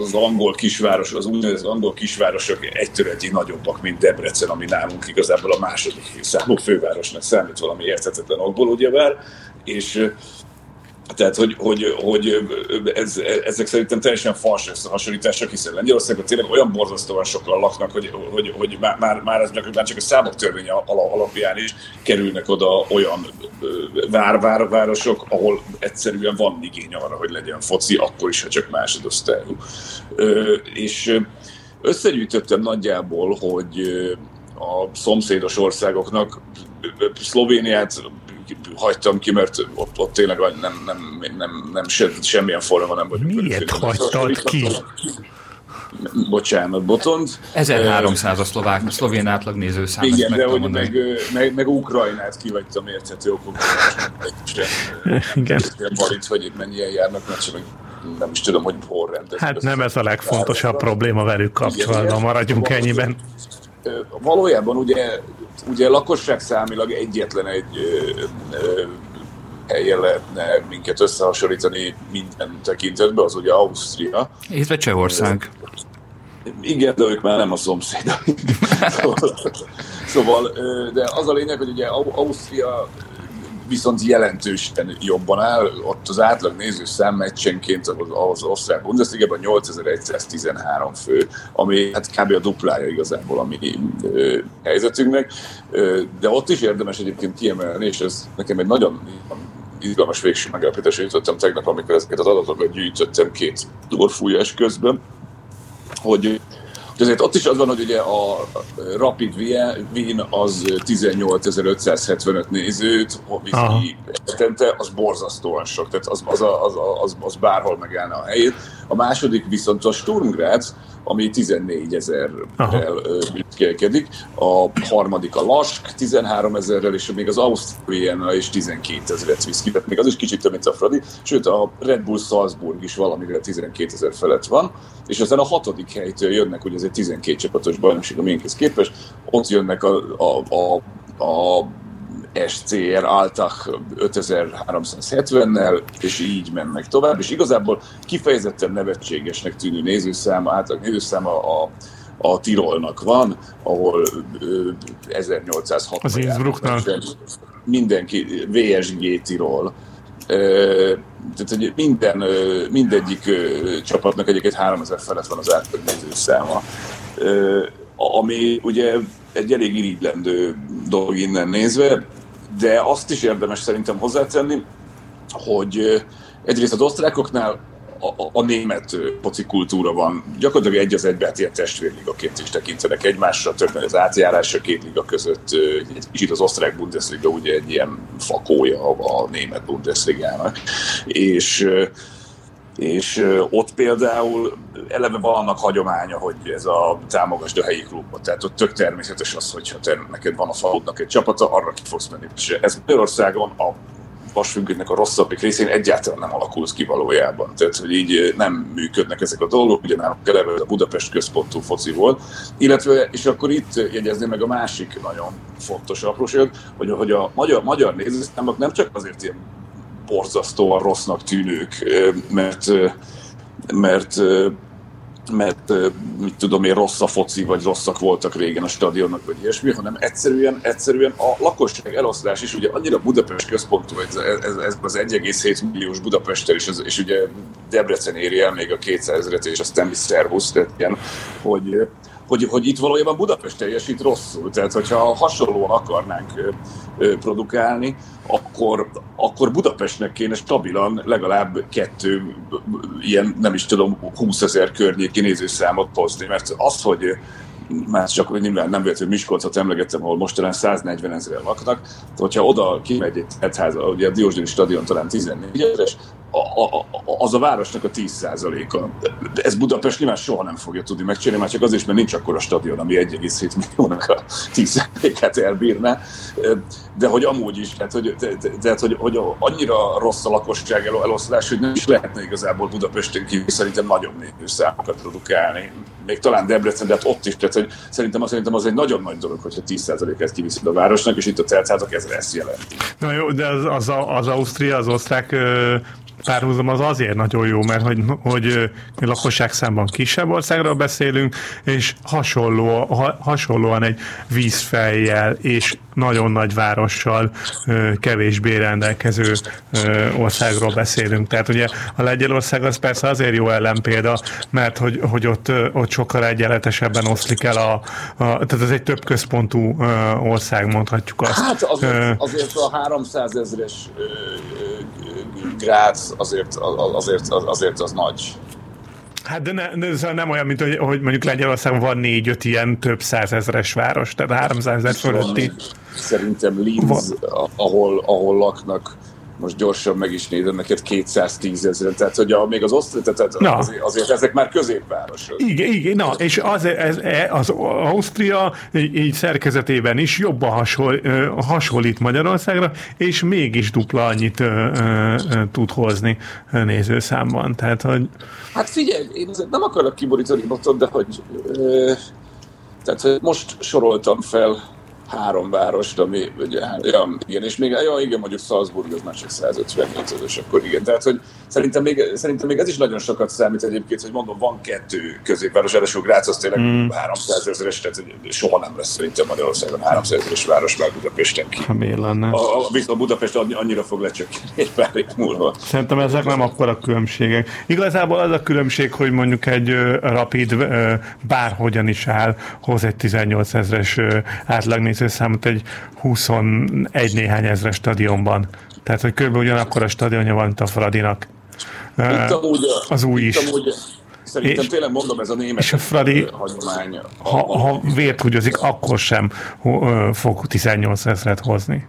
az angol kisváros, az úgynevezett angol kisvárosok egytől egyig nagyobbak, mint Debrecen, ami nálunk igazából a második számú fővárosnak számít valami érthetetlen okból, ugyebár, és Tehát, hogy, hogy, hogy ez, ezek szerintem teljesen fals összehasonlítások, hiszen Lengyelországban tényleg olyan borzasztóan sokan laknak, hogy, hogy, hogy már, már, ez, már csak a számok törvénye alapján is kerülnek oda olyan vár, vár, városok, ahol egyszerűen van igény arra, hogy legyen foci, akkor is, ha csak másodosztályú. És összegyűjtöttem nagyjából, hogy a szomszédos országoknak Szlovéniát hagytam ki, mert ott, ott tényleg nem, nem, nem, nem se, semmilyen forma nem vagyunk. Miért hagytad ki? Bocsánat, Botond. 1300 a szlovák, a szlovén átlag nézőszám. Igen, de hogy meg, meg, meg, Ukrajnát kivagytam érthető okokból. Igen. Balint, hogy itt mennyien járnak, mert sem nem is tudom, hogy hol rendez. Hát nem ez a legfontosabb probléma velük kapcsolatban, maradjunk ennyiben. Valójában ugye, ugye lakosság számilag egyetlen egy helyen lehetne minket összehasonlítani minden tekintetben, az ugye Ausztria. Illetve Csehország. Igen, de ők már nem a szomszéd. szóval, de az a lényeg, hogy ugye Ausztria viszont jelentősen jobban áll. Ott az átlag nézőszám meccsenként az osztrák Bundesliga-ban 8113 fő, ami hát kb. a duplája igazából a mi helyzetünknek. De ott is érdemes egyébként kiemelni, és ez nekem egy nagyon izgalmas végső megállapításra jutottam tegnap, amikor ezeket az adatokat gyűjtöttem két dorfújás közben, hogy azért ott is az van, hogy ugye a Rapid Wien az 18.575 nézőt viszi estente, az borzasztóan sok, tehát az, az, az, az, az bárhol megállna a helyét. A második viszont a Sturm Graz, ami 14 ezerrel működik, a harmadik a Lask 13 ezerrel, és még az Ausztriana is 12 ezeret visz ki, tehát még az is kicsit több, mint a Fradi, sőt a Red Bull Salzburg is valamivel 12 ezer felett van, és aztán a hatodik helytől jönnek, ugye ez egy 12 csapatos bajnokság a miénkhez képest, ott jönnek a, a, a, a SCR Altach 5370-nel, és így mennek tovább, és igazából kifejezetten nevetségesnek tűnő nézőszáma, átlag nézőszáma a, a Tirolnak van, ahol 1860 Az Innsbrucknak. Mindenki, VSG Tirol. Tehát, hogy minden, mindegyik csapatnak egyébként 3000 felett van az átlag nézőszáma. Ami ugye egy elég irigylendő dolog innen nézve, de azt is érdemes szerintem hozzátenni, hogy egyrészt az osztrákoknál a, német poci kultúra van. Gyakorlatilag egy az egybe, hát ilyen testvérligaként is tekintenek egymásra, több az átjárás a két liga között. Egy kicsit az osztrák Bundesliga ugye egy ilyen fakója a német Bundesligának. És és ott például eleve van annak hagyománya, hogy ez a támogasd a helyi klubot. Tehát ott tök természetes az, hogyha te, neked van a faludnak egy csapata, arra ki fogsz menni. És ez Magyarországon a vasfüggőnek a rosszabbik részén egyáltalán nem alakulsz ki valójában. Tehát, hogy így nem működnek ezek a dolgok, ugye nálunk eleve a Budapest központú foci volt, illetve, és akkor itt jegyezni meg a másik nagyon fontos apróság, hogy, hogy a magyar, magyar nézőszámok nem csak azért ilyen borzasztóan rossznak tűnők, mert, mert mert mit tudom én, rossz a foci, vagy rosszak voltak régen a stadionnak, vagy ilyesmi, hanem egyszerűen, egyszerűen a lakosság eloszlás is ugye annyira Budapest központú, ez, ez, ez az 1,7 milliós Budapesttel, és, és ugye Debrecen éri el még a 200 ezeret, és aztán mi szervusz, tehát ilyen, hogy, hogy, hogy itt valójában Budapest teljesít rosszul. Tehát, hogyha hasonlóan akarnánk produkálni, akkor, akkor Budapestnek kéne stabilan legalább kettő ilyen, nem is tudom, 20 ezer környéki nézőszámot hozni, mert az, hogy már csak nyilván nem véletlenül Miskolcot emlegettem, ahol most talán 140 ezeren laknak, hogyha oda kimegy egy egyház, ugye a Diósgyőri stadion talán 14 ezeres, az a városnak a 10%-a. Ez Budapest nyilván soha nem fogja tudni megcsinálni, már csak azért is, mert nincs akkor a stadion, ami 1,7 milliónak a 10%-át elbírná. De hogy amúgy is, tehát hogy, tehát, hogy, hogy annyira rossz a lakosság eloszlás, hogy nem is lehetne igazából Budapesten kívül szerintem nagyobb népű számokat produkálni. Még talán Debrecen, de hát ott is, tehát hogy szerintem, szerintem az egy nagyon nagy dolog, hogyha 10%-át kiviszed a városnak, és itt a teltházak ez ezt jelenti. Na jó, de az, az, az Ausztria, az osztrák párhuzam az azért nagyon jó, mert hogy, hogy lakosság számban kisebb országról beszélünk, és hasonló, ha, hasonlóan egy vízfejjel és nagyon nagy várossal kevésbé rendelkező országról beszélünk. Tehát ugye a Lengyelország az persze azért jó ellenpélda, mert hogy, hogy ott, ott sokkal egyenletesebben oszlik el a, a tehát ez egy több központú ország, mondhatjuk azt. Hát azért, azért a 300 ezeres Grác azért, azért, azért az nagy. Hát de, ne, de ez nem olyan, mint hogy, hogy mondjuk Lengyelországban van négy-öt ilyen több százezeres város, tehát 300 ezer fölötti. Szerintem Linz, ahol, ahol laknak most gyorsan meg is nézem neked 210 ezer, tehát hogy a, még az osztály, tehát na. azért, azért ezek már középvárosok. Igen, igen, na, és az, ez, e, az Ausztria így, így szerkezetében is jobban hasonl, hasonlít Magyarországra, és mégis dupla annyit ö, ö, ö, tud hozni nézőszámban. Tehát, hogy... Hát figyelj, én nem akarok kiborítani botot, de hogy ö, tehát hogy most soroltam fel három várost, ami ugye, ja, igen, és még, ja, igen, mondjuk Salzburg az már csak 157 és akkor igen. Tehát, hogy szerintem még, szerintem még ez is nagyon sokat számít egyébként, hogy mondom, van kettő középváros, ráadásul Grác az tényleg mm. 300 ezeres, tehát soha nem lesz szerintem Magyarországon 300 ezeres város már Budapesten ki. Miért lenne? A, a, viszont Budapest annyira fog lecsökkenni egy pár év múlva. Szerintem ezek nem akkor a különbségek. Igazából az a különbség, hogy mondjuk egy uh, rapid uh, bárhogyan is áll, hoz egy 18 ezeres uh, átlagnézőszámot egy 21 néhány ezres stadionban. Tehát, hogy kb. ugyanakkor a stadionja van, mint a Fradinak. Itt amúgy, az új is. Amúgy, szerintem és, tényleg mondom, ez a német és a Fradi, hagyomány. Ha, ha vért húgyozik, akkor sem fog 18 ezeret hozni.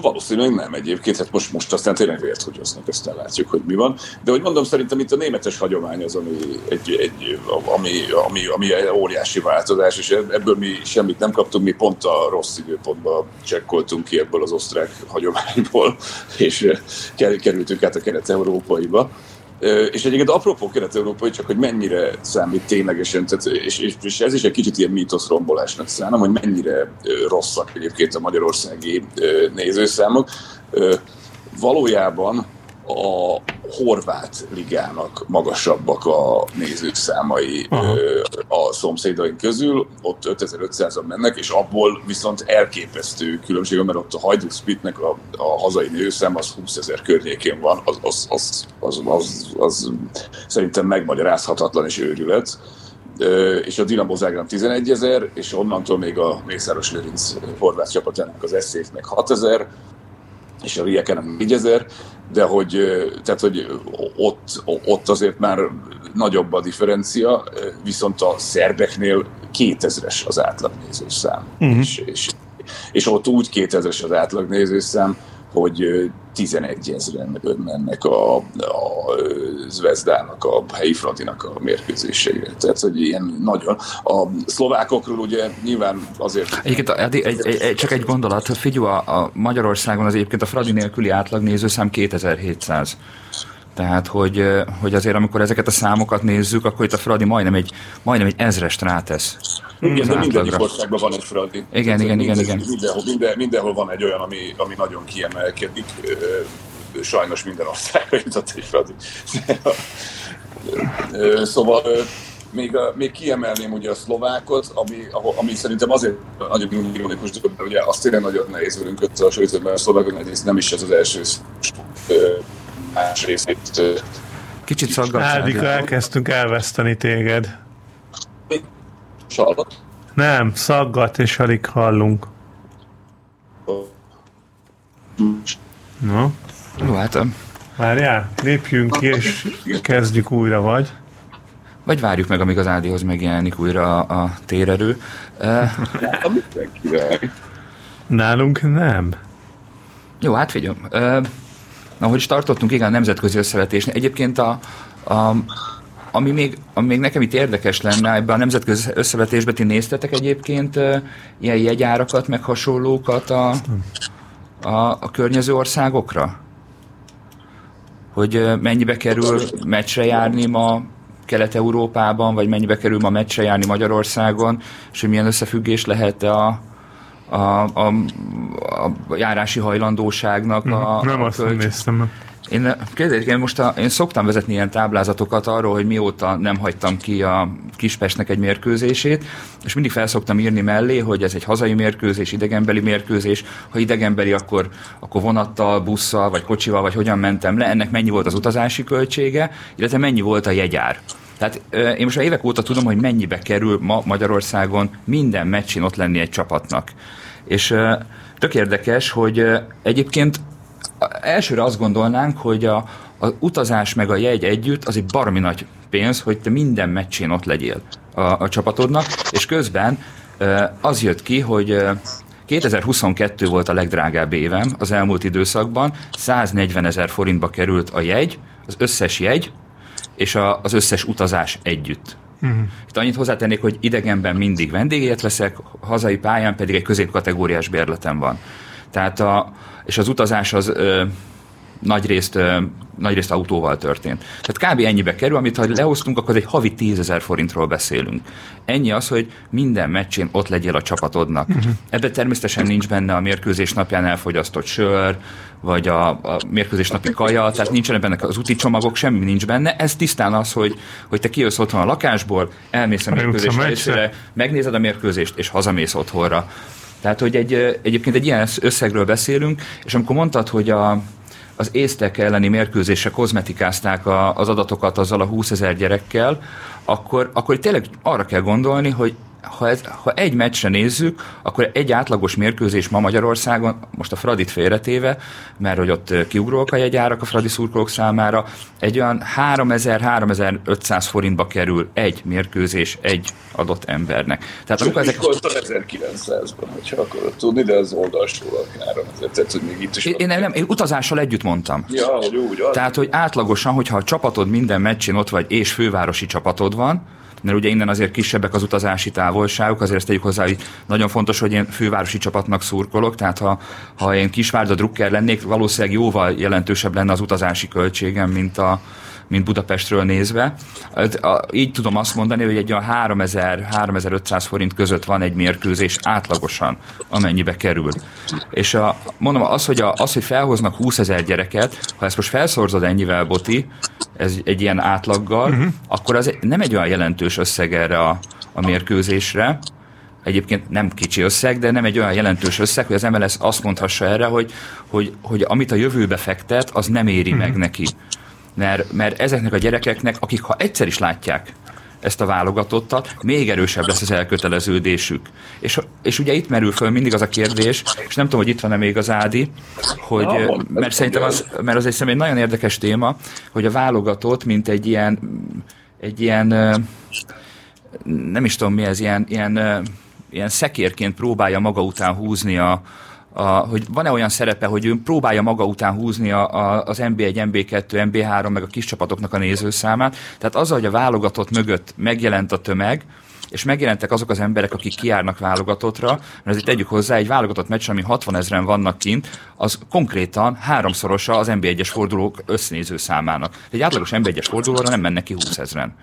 Valószínűleg nem egyébként, hát most, most aztán tényleg vért hogy aztán látjuk, hogy mi van. De hogy mondom, szerintem itt a németes hagyomány az, ami, egy, egy, ami, ami, ami egy óriási változás, és ebből mi semmit nem kaptunk, mi pont a rossz időpontban csekkoltunk ki ebből az osztrák hagyományból, és kerültünk át a kelet-európaiba. És egyébként apropó kelet-európai, csak hogy mennyire számít ténylegesen, és, és, és ez is egy kicsit ilyen mítoszrombolásnak szánom, hogy mennyire rosszak egyébként a magyarországi nézőszámok. Valójában a horvát ligának magasabbak a nézőszámai Aha. a szomszédaink közül, ott 5500-an mennek, és abból viszont elképesztő különbség, mert ott a Hajduk Splitnek a, a hazai nézőszám az 20 ezer környékén van, az, az, az, az, az, az szerintem megmagyarázhatatlan és őrület. És a Dinamo Zágram 11 ezer, és onnantól még a Mészáros Lőrinc horvát csapatának az eszéknek 6 ezer, és a Rieken 4 ezer, de hogy, tehát, hogy ott, ott azért már nagyobb a differencia, viszont a szerbeknél 2000-es az átlagnézőszám. Uh-huh. És, és, és ott úgy 2000-es az átlagnézőszám, hogy 11 ezeren mennek a, a Zvezdának, a helyi Fradinak a mérkőzéseire. Tehát, hogy ilyen nagyon. A szlovákokról ugye nyilván azért... Egyébként egy, egy, egy, csak egy gondolat, figyelj, a, a Magyarországon az egyébként a Fradi nélküli átlagnézőszám 2700. Tehát, hogy, hogy azért amikor ezeket a számokat nézzük, akkor itt a Fradi majdnem egy, majdnem egy ezrest rátesz. Igen, de minden országban van egy Fradi. Igen, Tehát igen, igen, igen. Mindenhol, minden, mindenhol van egy olyan, ami, ami nagyon kiemelkedik. Sajnos minden országba jutott egy Fradi. Szóval még, még kiemelném ugye a szlovákot, ami, ami szerintem azért nagyon ironikus, mert ugye azt tényleg nagyon nehéz velünk összehasonlítani, mert a szlovákok egyrészt nem is ez az első más részét. Kicsit szaggat. Áldika, elkezdtünk elveszteni téged. Sallott? Nem, szaggat, és alig hallunk. No. Jó, hát... Várjál, lépjünk ki, és kezdjük újra, vagy? Vagy várjuk meg, amíg az Ádihoz megjelenik újra a, a térerő. Nálunk nem. Jó, hát figyelj. Ahogy is tartottunk, igen, a nemzetközi összevetésnél. Egyébként a, a ami még, ami még nekem itt érdekes lenne, ebben a nemzetközi összevetésben ti néztetek egyébként uh, ilyen jegyárakat, meg hasonlókat a, a, a környező országokra? Hogy mennyibe kerül meccsre járni ma Kelet-Európában, vagy mennyibe kerül ma meccsre járni Magyarországon, és hogy milyen összefüggés lehet a, a, a, a járási hajlandóságnak a, Nem a azt nem néztem. Én, kérdezik, én most a, én szoktam vezetni ilyen táblázatokat arról, hogy mióta nem hagytam ki a Kispestnek egy mérkőzését, és mindig felszoktam írni mellé, hogy ez egy hazai mérkőzés, idegenbeli mérkőzés, ha idegenbeli, akkor, akkor vonattal, busszal, vagy kocsival, vagy hogyan mentem le, ennek mennyi volt az utazási költsége, illetve mennyi volt a jegyár. Tehát én most már évek óta tudom, hogy mennyibe kerül ma Magyarországon minden meccsin ott lenni egy csapatnak. És tök érdekes, hogy egyébként elsőre azt gondolnánk, hogy a, a utazás meg a jegy együtt az egy barmi nagy pénz, hogy te minden meccsén ott legyél a, a csapatodnak, és közben az jött ki, hogy 2022 volt a legdrágább évem az elmúlt időszakban, 140 ezer forintba került a jegy, az összes jegy, és a, az összes utazás együtt. Uh-huh. Itt annyit hozzátennék, hogy idegenben mindig vendégért veszek, hazai pályán pedig egy középkategóriás bérletem van. Tehát a, és az utazás az ö, nagyrészt, nagyrészt autóval történt. Tehát kb. ennyibe kerül, amit ha lehoztunk, akkor egy havi 10 ezer forintról beszélünk. Ennyi az, hogy minden meccsén ott legyél a csapatodnak. Uh-huh. Ebben természetesen nincs benne a mérkőzés napján elfogyasztott sör, vagy a, a mérkőzés napi kaja, tehát nincsenek benne az úti csomagok, semmi nincs benne. Ez tisztán az, hogy, hogy te kijössz otthon a lakásból, elmész a mérkőzés részére, megnézed a mérkőzést, és hazamész otthonra. Tehát, hogy egy, egyébként egy ilyen összegről beszélünk, és amikor mondtad, hogy a, az észtek elleni mérkőzésre kozmetikázták a, az adatokat azzal a 20 ezer gyerekkel, akkor, akkor tényleg arra kell gondolni, hogy ha, ez, ha egy meccsre nézzük, akkor egy átlagos mérkőzés ma Magyarországon, most a Fradit félretéve, mert hogy ott kiugrók a jegyárak a Fradi szurkolók számára, egy olyan 3000-3500 forintba kerül egy mérkőzés egy adott embernek. Tehát amikor ezek... 1900-ban, hogyha akarod tudni, de az oldalsról 3000, tehát hogy még itt is... Én, nem, nem, én utazással együtt mondtam. Ja, hogy úgy. Az tehát, hogy átlagosan, hogyha a csapatod minden meccsén ott vagy, és fővárosi csapatod van, mert ugye innen azért kisebbek az utazási távolságok, azért ezt tegyük hozzá, hogy nagyon fontos, hogy én fővárosi csapatnak szurkolok, tehát ha, ha én Kisvárda drukker lennék, valószínűleg jóval jelentősebb lenne az utazási költségem, mint a, mint Budapestről nézve. Így tudom azt mondani, hogy egy olyan 3000-3500 forint között van egy mérkőzés átlagosan, amennyibe kerül. És a, mondom, az, hogy, a, az, hogy felhoznak 20 ezer gyereket, ha ezt most felszorzod ennyivel, Boti, ez egy ilyen átlaggal, uh-huh. akkor az nem egy olyan jelentős összeg erre a, a mérkőzésre, egyébként nem kicsi összeg, de nem egy olyan jelentős összeg, hogy az MLS azt mondhassa erre, hogy, hogy, hogy amit a jövőbe fektet, az nem éri meg neki mert, mert ezeknek a gyerekeknek, akik ha egyszer is látják ezt a válogatottat, még erősebb lesz az elköteleződésük. És, és ugye itt merül föl mindig az a kérdés, és nem tudom, hogy itt van-e még az Ádi, hogy, ja, mert szerintem az, mert az egy, egy nagyon érdekes téma, hogy a válogatott, mint egy ilyen, egy ilyen nem is tudom mi ez, ilyen, ilyen, ilyen szekérként próbálja maga után húzni a, a, hogy van-e olyan szerepe, hogy ő próbálja maga után húzni a, a, az MB1, MB2, MB3, meg a kis csapatoknak a nézőszámát. Tehát az, hogy a válogatott mögött megjelent a tömeg, és megjelentek azok az emberek, akik kiárnak válogatottra, mert azért tegyük hozzá, egy válogatott meccs, ami 60 ezeren vannak kint, az konkrétan háromszorosa az NB1-es fordulók összenéző számának. Egy átlagos NB1-es fordulóra nem mennek ki 20 ezeren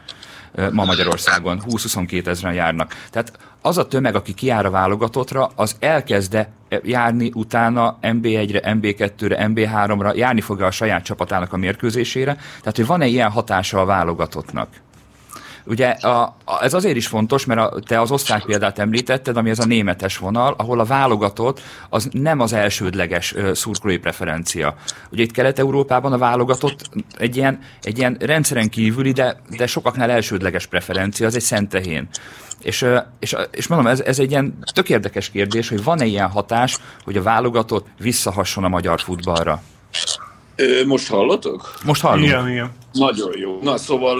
ma Magyarországon, 20-22 ezeren járnak. Tehát az a tömeg, aki kiáll a válogatottra, az elkezde járni utána MB1-re, MB2-re, MB3-ra, járni fogja a saját csapatának a mérkőzésére. Tehát, hogy van-e ilyen hatása a válogatottnak? Ugye a, a, ez azért is fontos, mert a, te az osztrák példát említetted, ami ez a németes vonal, ahol a válogatott az nem az elsődleges ö, szurkolói preferencia. Ugye itt Kelet-Európában a válogatott egy ilyen, egy ilyen rendszeren kívüli, de, de sokaknál elsődleges preferencia, az egy szentehén. És, és, és mondom, ez, ez egy ilyen tök érdekes kérdés, hogy van-e ilyen hatás, hogy a válogatott visszahasson a magyar futballra? Most hallotok? Most hallunk. Igen, igen. Nagyon jó. Na, szóval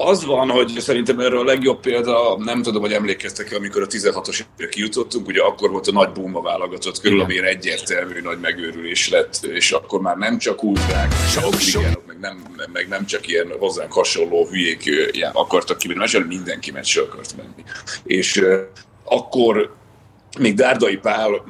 az van, hogy szerintem erről a legjobb példa, nem tudom, hogy emlékeztek-e, amikor a 16-os évre kijutottunk, ugye akkor volt a nagy boom a válogatott körül, ami egyértelmű nagy megőrülés lett, és akkor már nem csak ultrák, sok. meg, nem, meg nem csak ilyen hozzánk hasonló hülyék ilyen akartak kimenni, hanem mindenki meccsre akart menni. És akkor még Dárdai Pál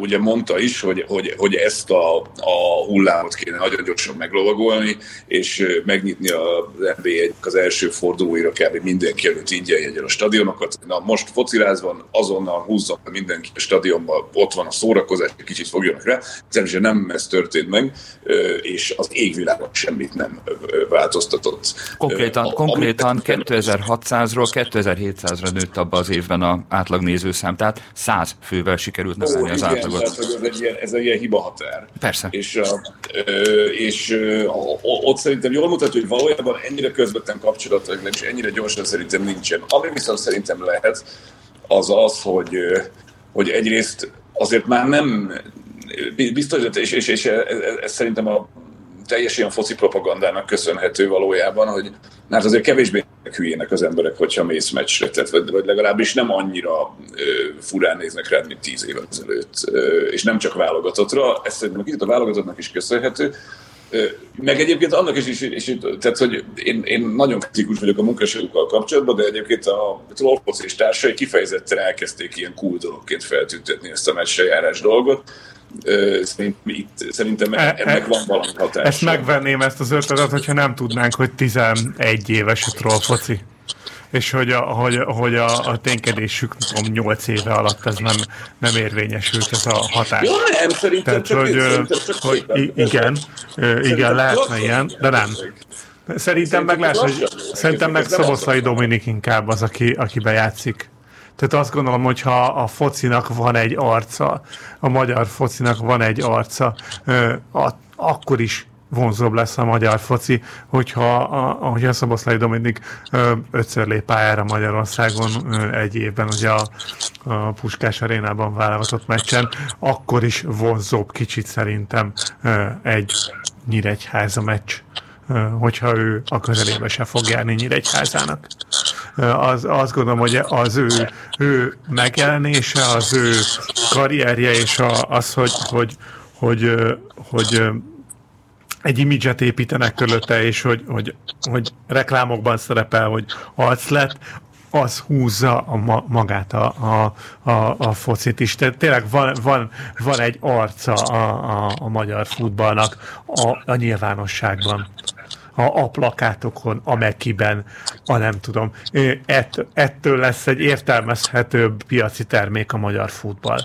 ugye mondta is, hogy, hogy, hogy ezt a, a hullámot kéne nagyon gyorsan meglovagolni, és megnyitni a nba az első fordulóira kb. mindenki előtt ingyen jegyen a stadionokat. Na most fociráz van, azonnal húzzon mindenki a stadionba, ott van a szórakozás, kicsit fogjanak rá. Természetesen nem ez történt meg, és az égvilágon semmit nem változtatott. Konkrétan, a, konkrétan 2600-ról 2700-ra nőtt abba az évben a átlag nézőszám, tehát 100 fővel sikerült növelni az átlagot. Tehát, ez, egy ilyen, ez egy ilyen hiba határ. Persze. És, és ott szerintem jól mutatja, hogy valójában ennyire közvetlen kapcsolatok, és ennyire gyorsan szerintem nincsen. Ami viszont szerintem lehet, az az, hogy, hogy egyrészt azért már nem biztos, és, és, és ez, ez szerintem a teljes ilyen foci propagandának köszönhető valójában, hogy mert azért kevésbé hülyének az emberek, hogyha mész meccsre, tehát, vagy, legalábbis nem annyira ö, furán néznek rád, mint tíz évvel ezelőtt, ö, és nem csak válogatottra, ez szerintem kicsit a válogatottnak is köszönhető, meg egyébként annak is, is, is tehát, hogy én, én nagyon kritikus vagyok a munkásokkal kapcsolatban, de egyébként a Trollpoc és társai kifejezetten elkezdték ilyen cool dologként feltüntetni ezt a meccsejárás dolgot. Szerintem, itt, szerintem e, ennek e, van valami hatása. Ezt megvenném ezt az ötletet, hogyha nem tudnánk, hogy 11 éves a trollfoci és hogy a, hogy, hogy a, a ténykedésük tudom, 8 éve alatt ez nem, nem érvényesült ez a hatás. Jó, nem, szerintem Tehát, csak, hogy, szerintem csak hogy igen, igen, lehetne ilyen, de nem. Szerintem, szerintem meg lehet, hogy szerintem meg Szoboszlai Dominik inkább az, aki, aki bejátszik. Tehát azt gondolom, hogy ha a focinak van egy arca, a magyar focinak van egy arca, akkor is vonzóbb lesz a magyar foci, hogyha a, ahogy a Szoboszlai Dominik ötször lép pályára Magyarországon egy évben, ugye a, a Puskás arénában válogatott meccsen, akkor is vonzóbb kicsit szerintem egy Nyíregyháza meccs hogyha ő a közelébe se fog járni Nyíregyházának. Az, azt gondolom, hogy az ő, ő megjelenése, az ő karrierje és az, hogy, hogy, hogy, hogy, hogy egy imidzset építenek körülötte, és hogy, hogy, hogy reklámokban szerepel, hogy arc lett, az húzza a ma, magát a, a, a, a focit is. Tehát tényleg van, van, van egy arca a, a, a magyar futballnak a, a nyilvánosságban. A, a plakátokon, a Mekiben, a nem tudom. Ett, ettől lesz egy értelmezhetőbb piaci termék a magyar futball.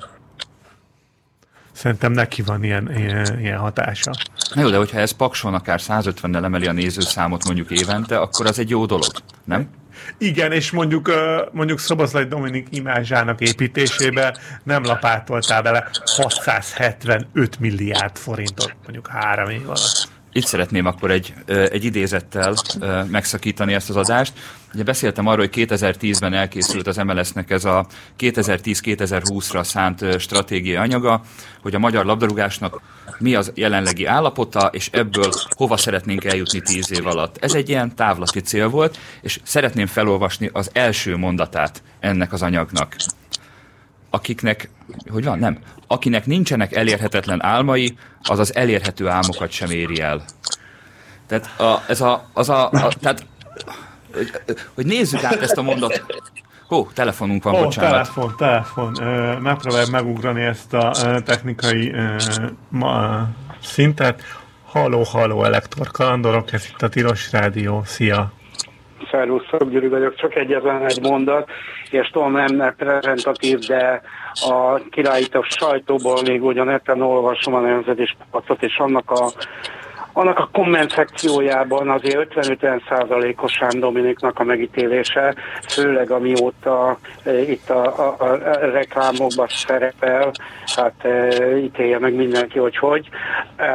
Szerintem neki van ilyen, ilyen, ilyen hatása. Na jó, de hogyha ez Pakson akár 150-nel emeli a nézőszámot mondjuk évente, akkor az egy jó dolog, nem? Igen, és mondjuk, mondjuk Szoboszlai Dominik imázsának építésébe nem lapátoltál bele 675 milliárd forintot mondjuk három év alatt. Itt szeretném akkor egy, egy idézettel megszakítani ezt az adást. Ugye beszéltem arról, hogy 2010-ben elkészült az MLS-nek ez a 2010-2020-ra szánt stratégiai anyaga, hogy a magyar labdarúgásnak mi az jelenlegi állapota, és ebből hova szeretnénk eljutni 10 év alatt. Ez egy ilyen távlati cél volt, és szeretném felolvasni az első mondatát ennek az anyagnak akiknek, hogy van, nem, akinek nincsenek elérhetetlen álmai, az az elérhető álmokat sem éri el. Tehát a, ez a, az a, a tehát, hogy, hogy nézzük át ezt a mondat. Hó, telefonunk van, Ó, bocsánat. telefon, telefon. Megpróbálj megugrani ezt a technikai ma, szintet. Halló, halló, Elektor Kalandorok, ez itt a Tilos Rádió. Szia! Szervusztok, Gyuri vagyok, csak egyetlen egy mondat, és nem reprezentatív, de a királyító sajtóból még ugyanetlen olvasom a nemzeti és annak a annak a komment szekciójában azért 50-50 százalékosan Dominiknak a megítélése, főleg amióta e, itt a, a, a reklámokban szerepel, hát e, ítélje meg mindenki, hogy hogy, e,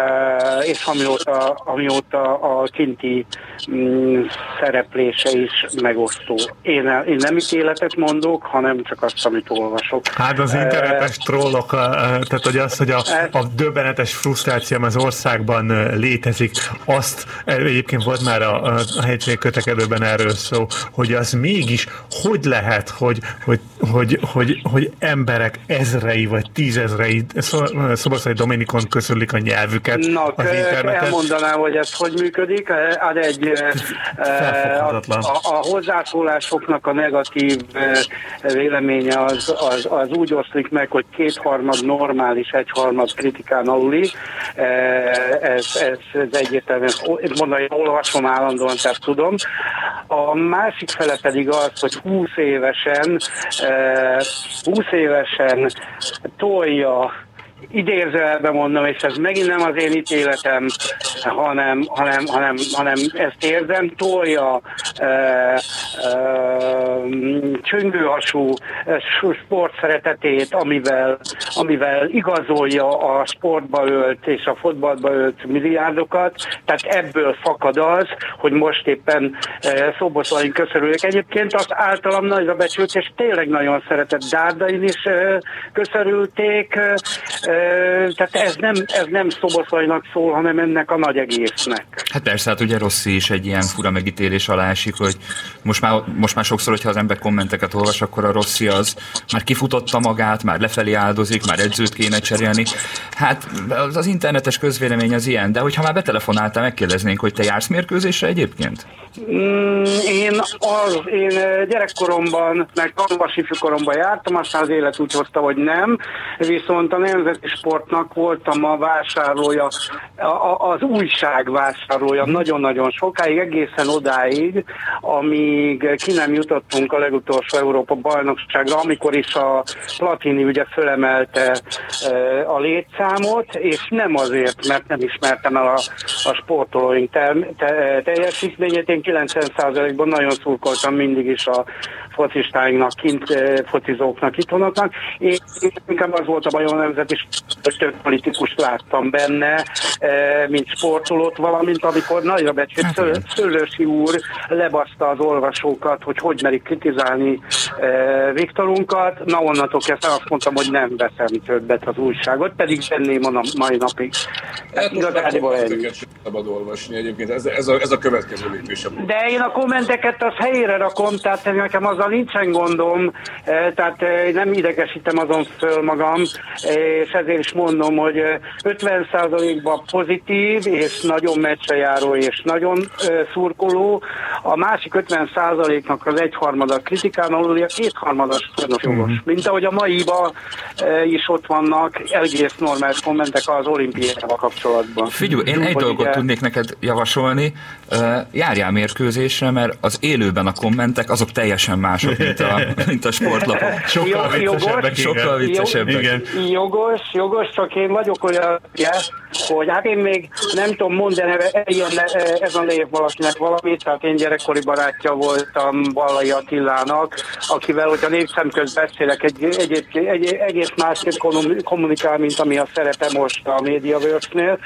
és amióta, amióta a kinti mm, szereplése is megosztó. Én, én nem ítéletet mondok, hanem csak azt, amit olvasok. Hát az internetes trollok, tehát hogy az, hogy a, a döbbenetes frusztráció az országban létezik, létezik. Azt egyébként volt már a, a helység kötekedőben erről szó, hogy az mégis hogy lehet, hogy, hogy hogy, hogy, hogy emberek ezrei vagy tízezrei Szobaszai Dominikon köszölik a nyelvüket Na, az interneten. elmondanám, hogy ez hogy működik. Hát egy a, a, a hozzászólásoknak a negatív véleménye az, az, az úgy oszlik meg, hogy kétharmad normális, egyharmad kritikán aluli. Ez, ez, ez egyértelműen, mondani, olvasom állandóan, tehát tudom. A másik fele pedig az, hogy 20 évesen 20 évesen tolja idézőjelben mondom, és ez megint nem az én ítéletem, hanem, hanem, hanem, hanem ezt érzem, tolja e, e, csöngőhasú sport szeretetét, amivel, amivel igazolja a sportba ölt és a fotballba ölt milliárdokat, tehát ebből fakad az, hogy most éppen e, Szoboszlain köszönülök. Egyébként azt általam nagyra becsült, és tényleg nagyon szeretett Dárdain is e, köszönülték, e, tehát ez nem, ez nem szoboszlainak szól, hanem ennek a nagy egésznek. Hát persze, hát ugye Rossi is egy ilyen fura megítélés alá esik, hogy most már, most már sokszor, hogyha az ember kommenteket olvas, akkor a Rossi az már kifutotta magát, már lefelé áldozik, már edzőt kéne cserélni. Hát az, az internetes közvélemény az ilyen, de hogyha már betelefonáltál, megkérdeznénk, hogy te jársz mérkőzésre egyébként? Mm, én, az, én gyerekkoromban, meg tanulmas ifjúkoromban jártam, aztán az élet úgy hozta, hogy nem, viszont a Nemzeti Sportnak voltam a vásárlója, a, az újság vásárlója nagyon-nagyon sokáig, egészen odáig, amíg ki nem jutottunk a legutolsó Európa bajnokságra, amikor is a Platini ugye fölemelte a létszámot, és nem azért, mert nem ismertem el a, a sportolóink te, te, teljesítményét, én 90%-ban nagyon szurkoltam mindig is a focistáinknak, kint focizóknak, itthonoknak, és inkább az volt a bajom nemzet, és több politikust láttam benne, mint sportolót, valamint amikor nagyra becsült hát, Szőlősi úr lebaszta az olvasókat, hogy hogy merik kritizálni Viktorunkat, na onnantól kezdve azt mondtam, hogy nem veszem többet az újságot, pedig venném a mai napig. Hát igazából szabad olvasni egyébként, ez, ez, a, ez a következő lépés. De én a kommenteket az helyére rakom, tehát nekem az a azzal nincsen gondom, eh, tehát eh, nem idegesítem azon föl magam, és ezért is mondom, hogy 50%-ban eh, pozitív, és nagyon járó, és nagyon szurkoló, a másik 50%-nak az egyharmada kritikán alul, a kétharmadas jogos. Mm. Mint ahogy a maiba is ott vannak egész normális kommentek az olimpiával kapcsolatban. Figyelj, én egy dolgot ugye... tudnék neked javasolni, járjál mérkőzésre, mert az élőben a kommentek azok teljesen más mások, mint a, mint a sportlapok. Sokkal viccesebbek. Sokkal viccesebbek. Igen. Jogos, jogos, csak én vagyok olyan, hogy hát én még nem tudom mondani, eljön ez a név valakinek valamit, tehát én gyerekkori barátja voltam Ballai Attilának, akivel, hogyha népszem közt beszélek, egy, egy, egy, egy, egész másképp kommunikál, mint ami a szerepe most a MediaWorks-nél.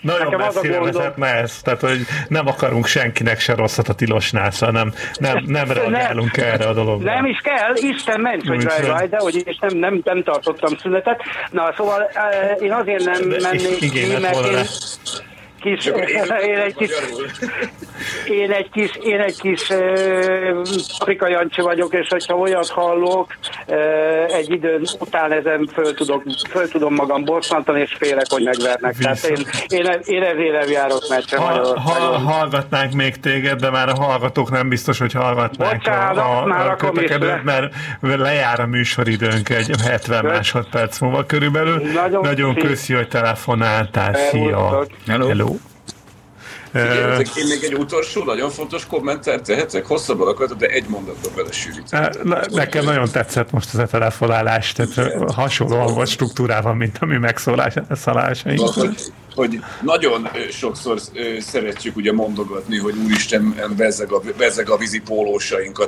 Nagyon Nekem messzire gondol... vezetne ez, tehát hogy nem akarunk senkinek se rosszat a tilosnál, szóval nem, nem, nem reagálunk nem, erre a dologra. Nem is kell, Isten ments, hogy rá, de hogy és nem, nem, nem tartottam szünetet. Na, szóval én azért nem mennék ki, mert én, kis, én egy kis, én egy kis, én egy kis Afrika Jancsi vagyok, és hogyha olyat hallok, egy idő után ezen föl, tudok, föl tudom magam bosszantani, és félek, hogy megvernek. Tehát én, én, én ezért nem járok meccsen ha, ha, Hallgatnánk még téged, de már a hallgatók nem biztos, hogy hallgatnánk Bocsánat, a, a, már a kötekedőt, mert lejár a műsoridőnk egy 70 Kösz. másodperc múlva körülbelül. Nagyon, Nagyon köszi, hogy telefonáltál. Szia! Hello. Hello. Figyeljetek, én még egy utolsó, nagyon fontos kommentert tehetek, hosszabban akartam, de egy mondatban belesűrítem. Ne, nekem nagyon tetszett most ez a telefonálás, tehát hasonlóan volt struktúrában, mint a mi megszólásaink. Hogy, nagyon sokszor szeretjük ugye mondogatni, hogy úristen, bezzeg a, bezzeg a vízi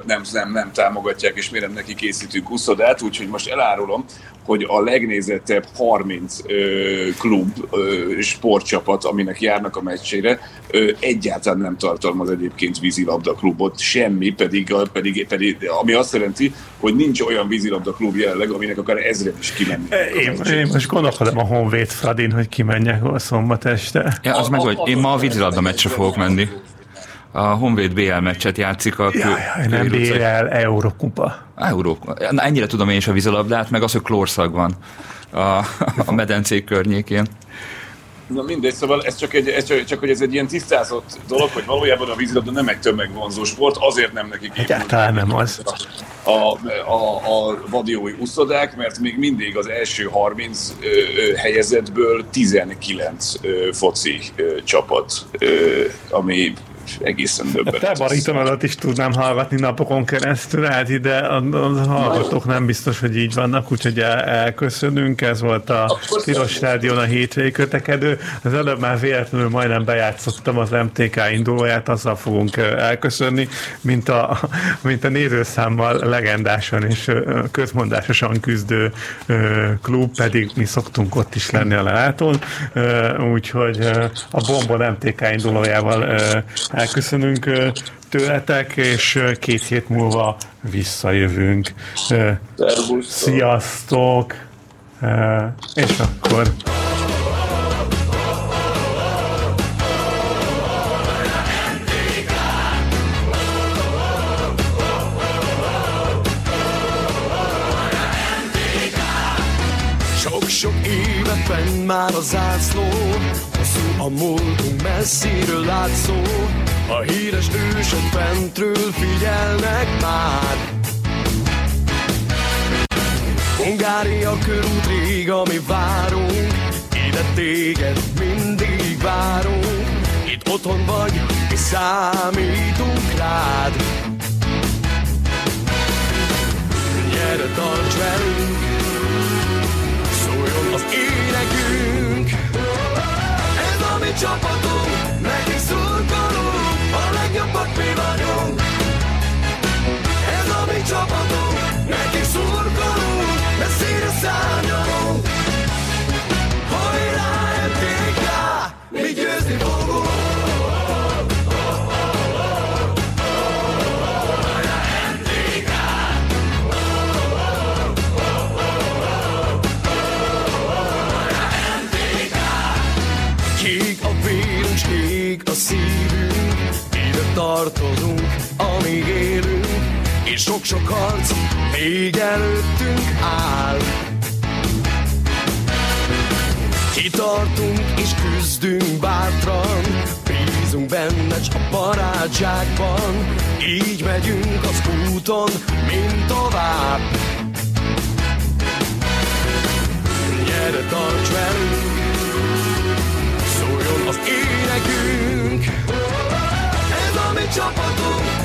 nem, nem, nem támogatják, és miért nem neki készítünk uszodát, úgyhogy most elárulom, hogy a legnézettebb 30 ö, klub, ö, sportcsapat, aminek járnak a meccsére, ö, egyáltalán nem tartalmaz egyébként vízilabda klubot, semmi, pedig, pedig, pedig, ami azt jelenti, hogy nincs olyan vízilabda klub jelenleg, aminek akár ezred is kimenni. Én, én most gondolkodom a Honvéd Fradin, hogy kimenjek a szombat este. Ja, az a, meg, hogy én ma a vízilabda meccsre fogok menni. a Honvéd BL meccset játszik a kő, Jaj, jaj, nem BL, Eurokupa. Európa. Na, ennyire tudom én is a vízilabdát, meg az, hogy klórszag van a, a medencék környékén. Na mindegy, szóval ez csak, egy, ez csak, csak hogy ez egy ilyen tisztázott dolog, hogy valójában a vízilabda nem egy tömegvonzó sport, azért nem nekik Egyáltalán nem az. A, a, a vadiói uszodák, mert még mindig az első 30 ö, ö, helyezetből 19 ö, foci ö, csapat, ö, ami egészen döbbenetes. Te barítonodat is tudnám hallgatni napokon keresztül, hát ide a, a hallgatók nem biztos, hogy így vannak, úgyhogy el, elköszönünk. Ez volt a Tilos Rádión a hétvégi kötekedő. Az előbb már véletlenül majdnem bejátszottam az MTK indulóját, azzal fogunk elköszönni, mint a, mint a nézőszámmal legendásan és közmondásosan küzdő klub, pedig mi szoktunk ott is lenni a lelátón, úgyhogy a Bombon MTK indulójával elköszönünk tőletek, és két hét múlva visszajövünk. Sziasztok! És akkor... Sok-sok éve fenn már a zászló Hosszú a múltunk messziről látszó A híres ősök fentről figyelnek már. Hungária körút rég, ami várunk Ide téged mindig várunk. Itt otthon vagy, mi számítunk rád. Gyere, tarts velünk Szóljon az énekünk csapatunk Nekik szurkolunk A legjobbak mi vagyunk. Ez a mi csapatunk Nekik szurkolunk Messzire szárnyalunk tartozunk, amíg élünk És sok-sok harc még előttünk áll. Kitartunk és küzdünk bátran Bízunk benne, s a barátságban Így megyünk az úton, mint tovább. Gyere, tarts velünk Szóljon az énekünk Ez a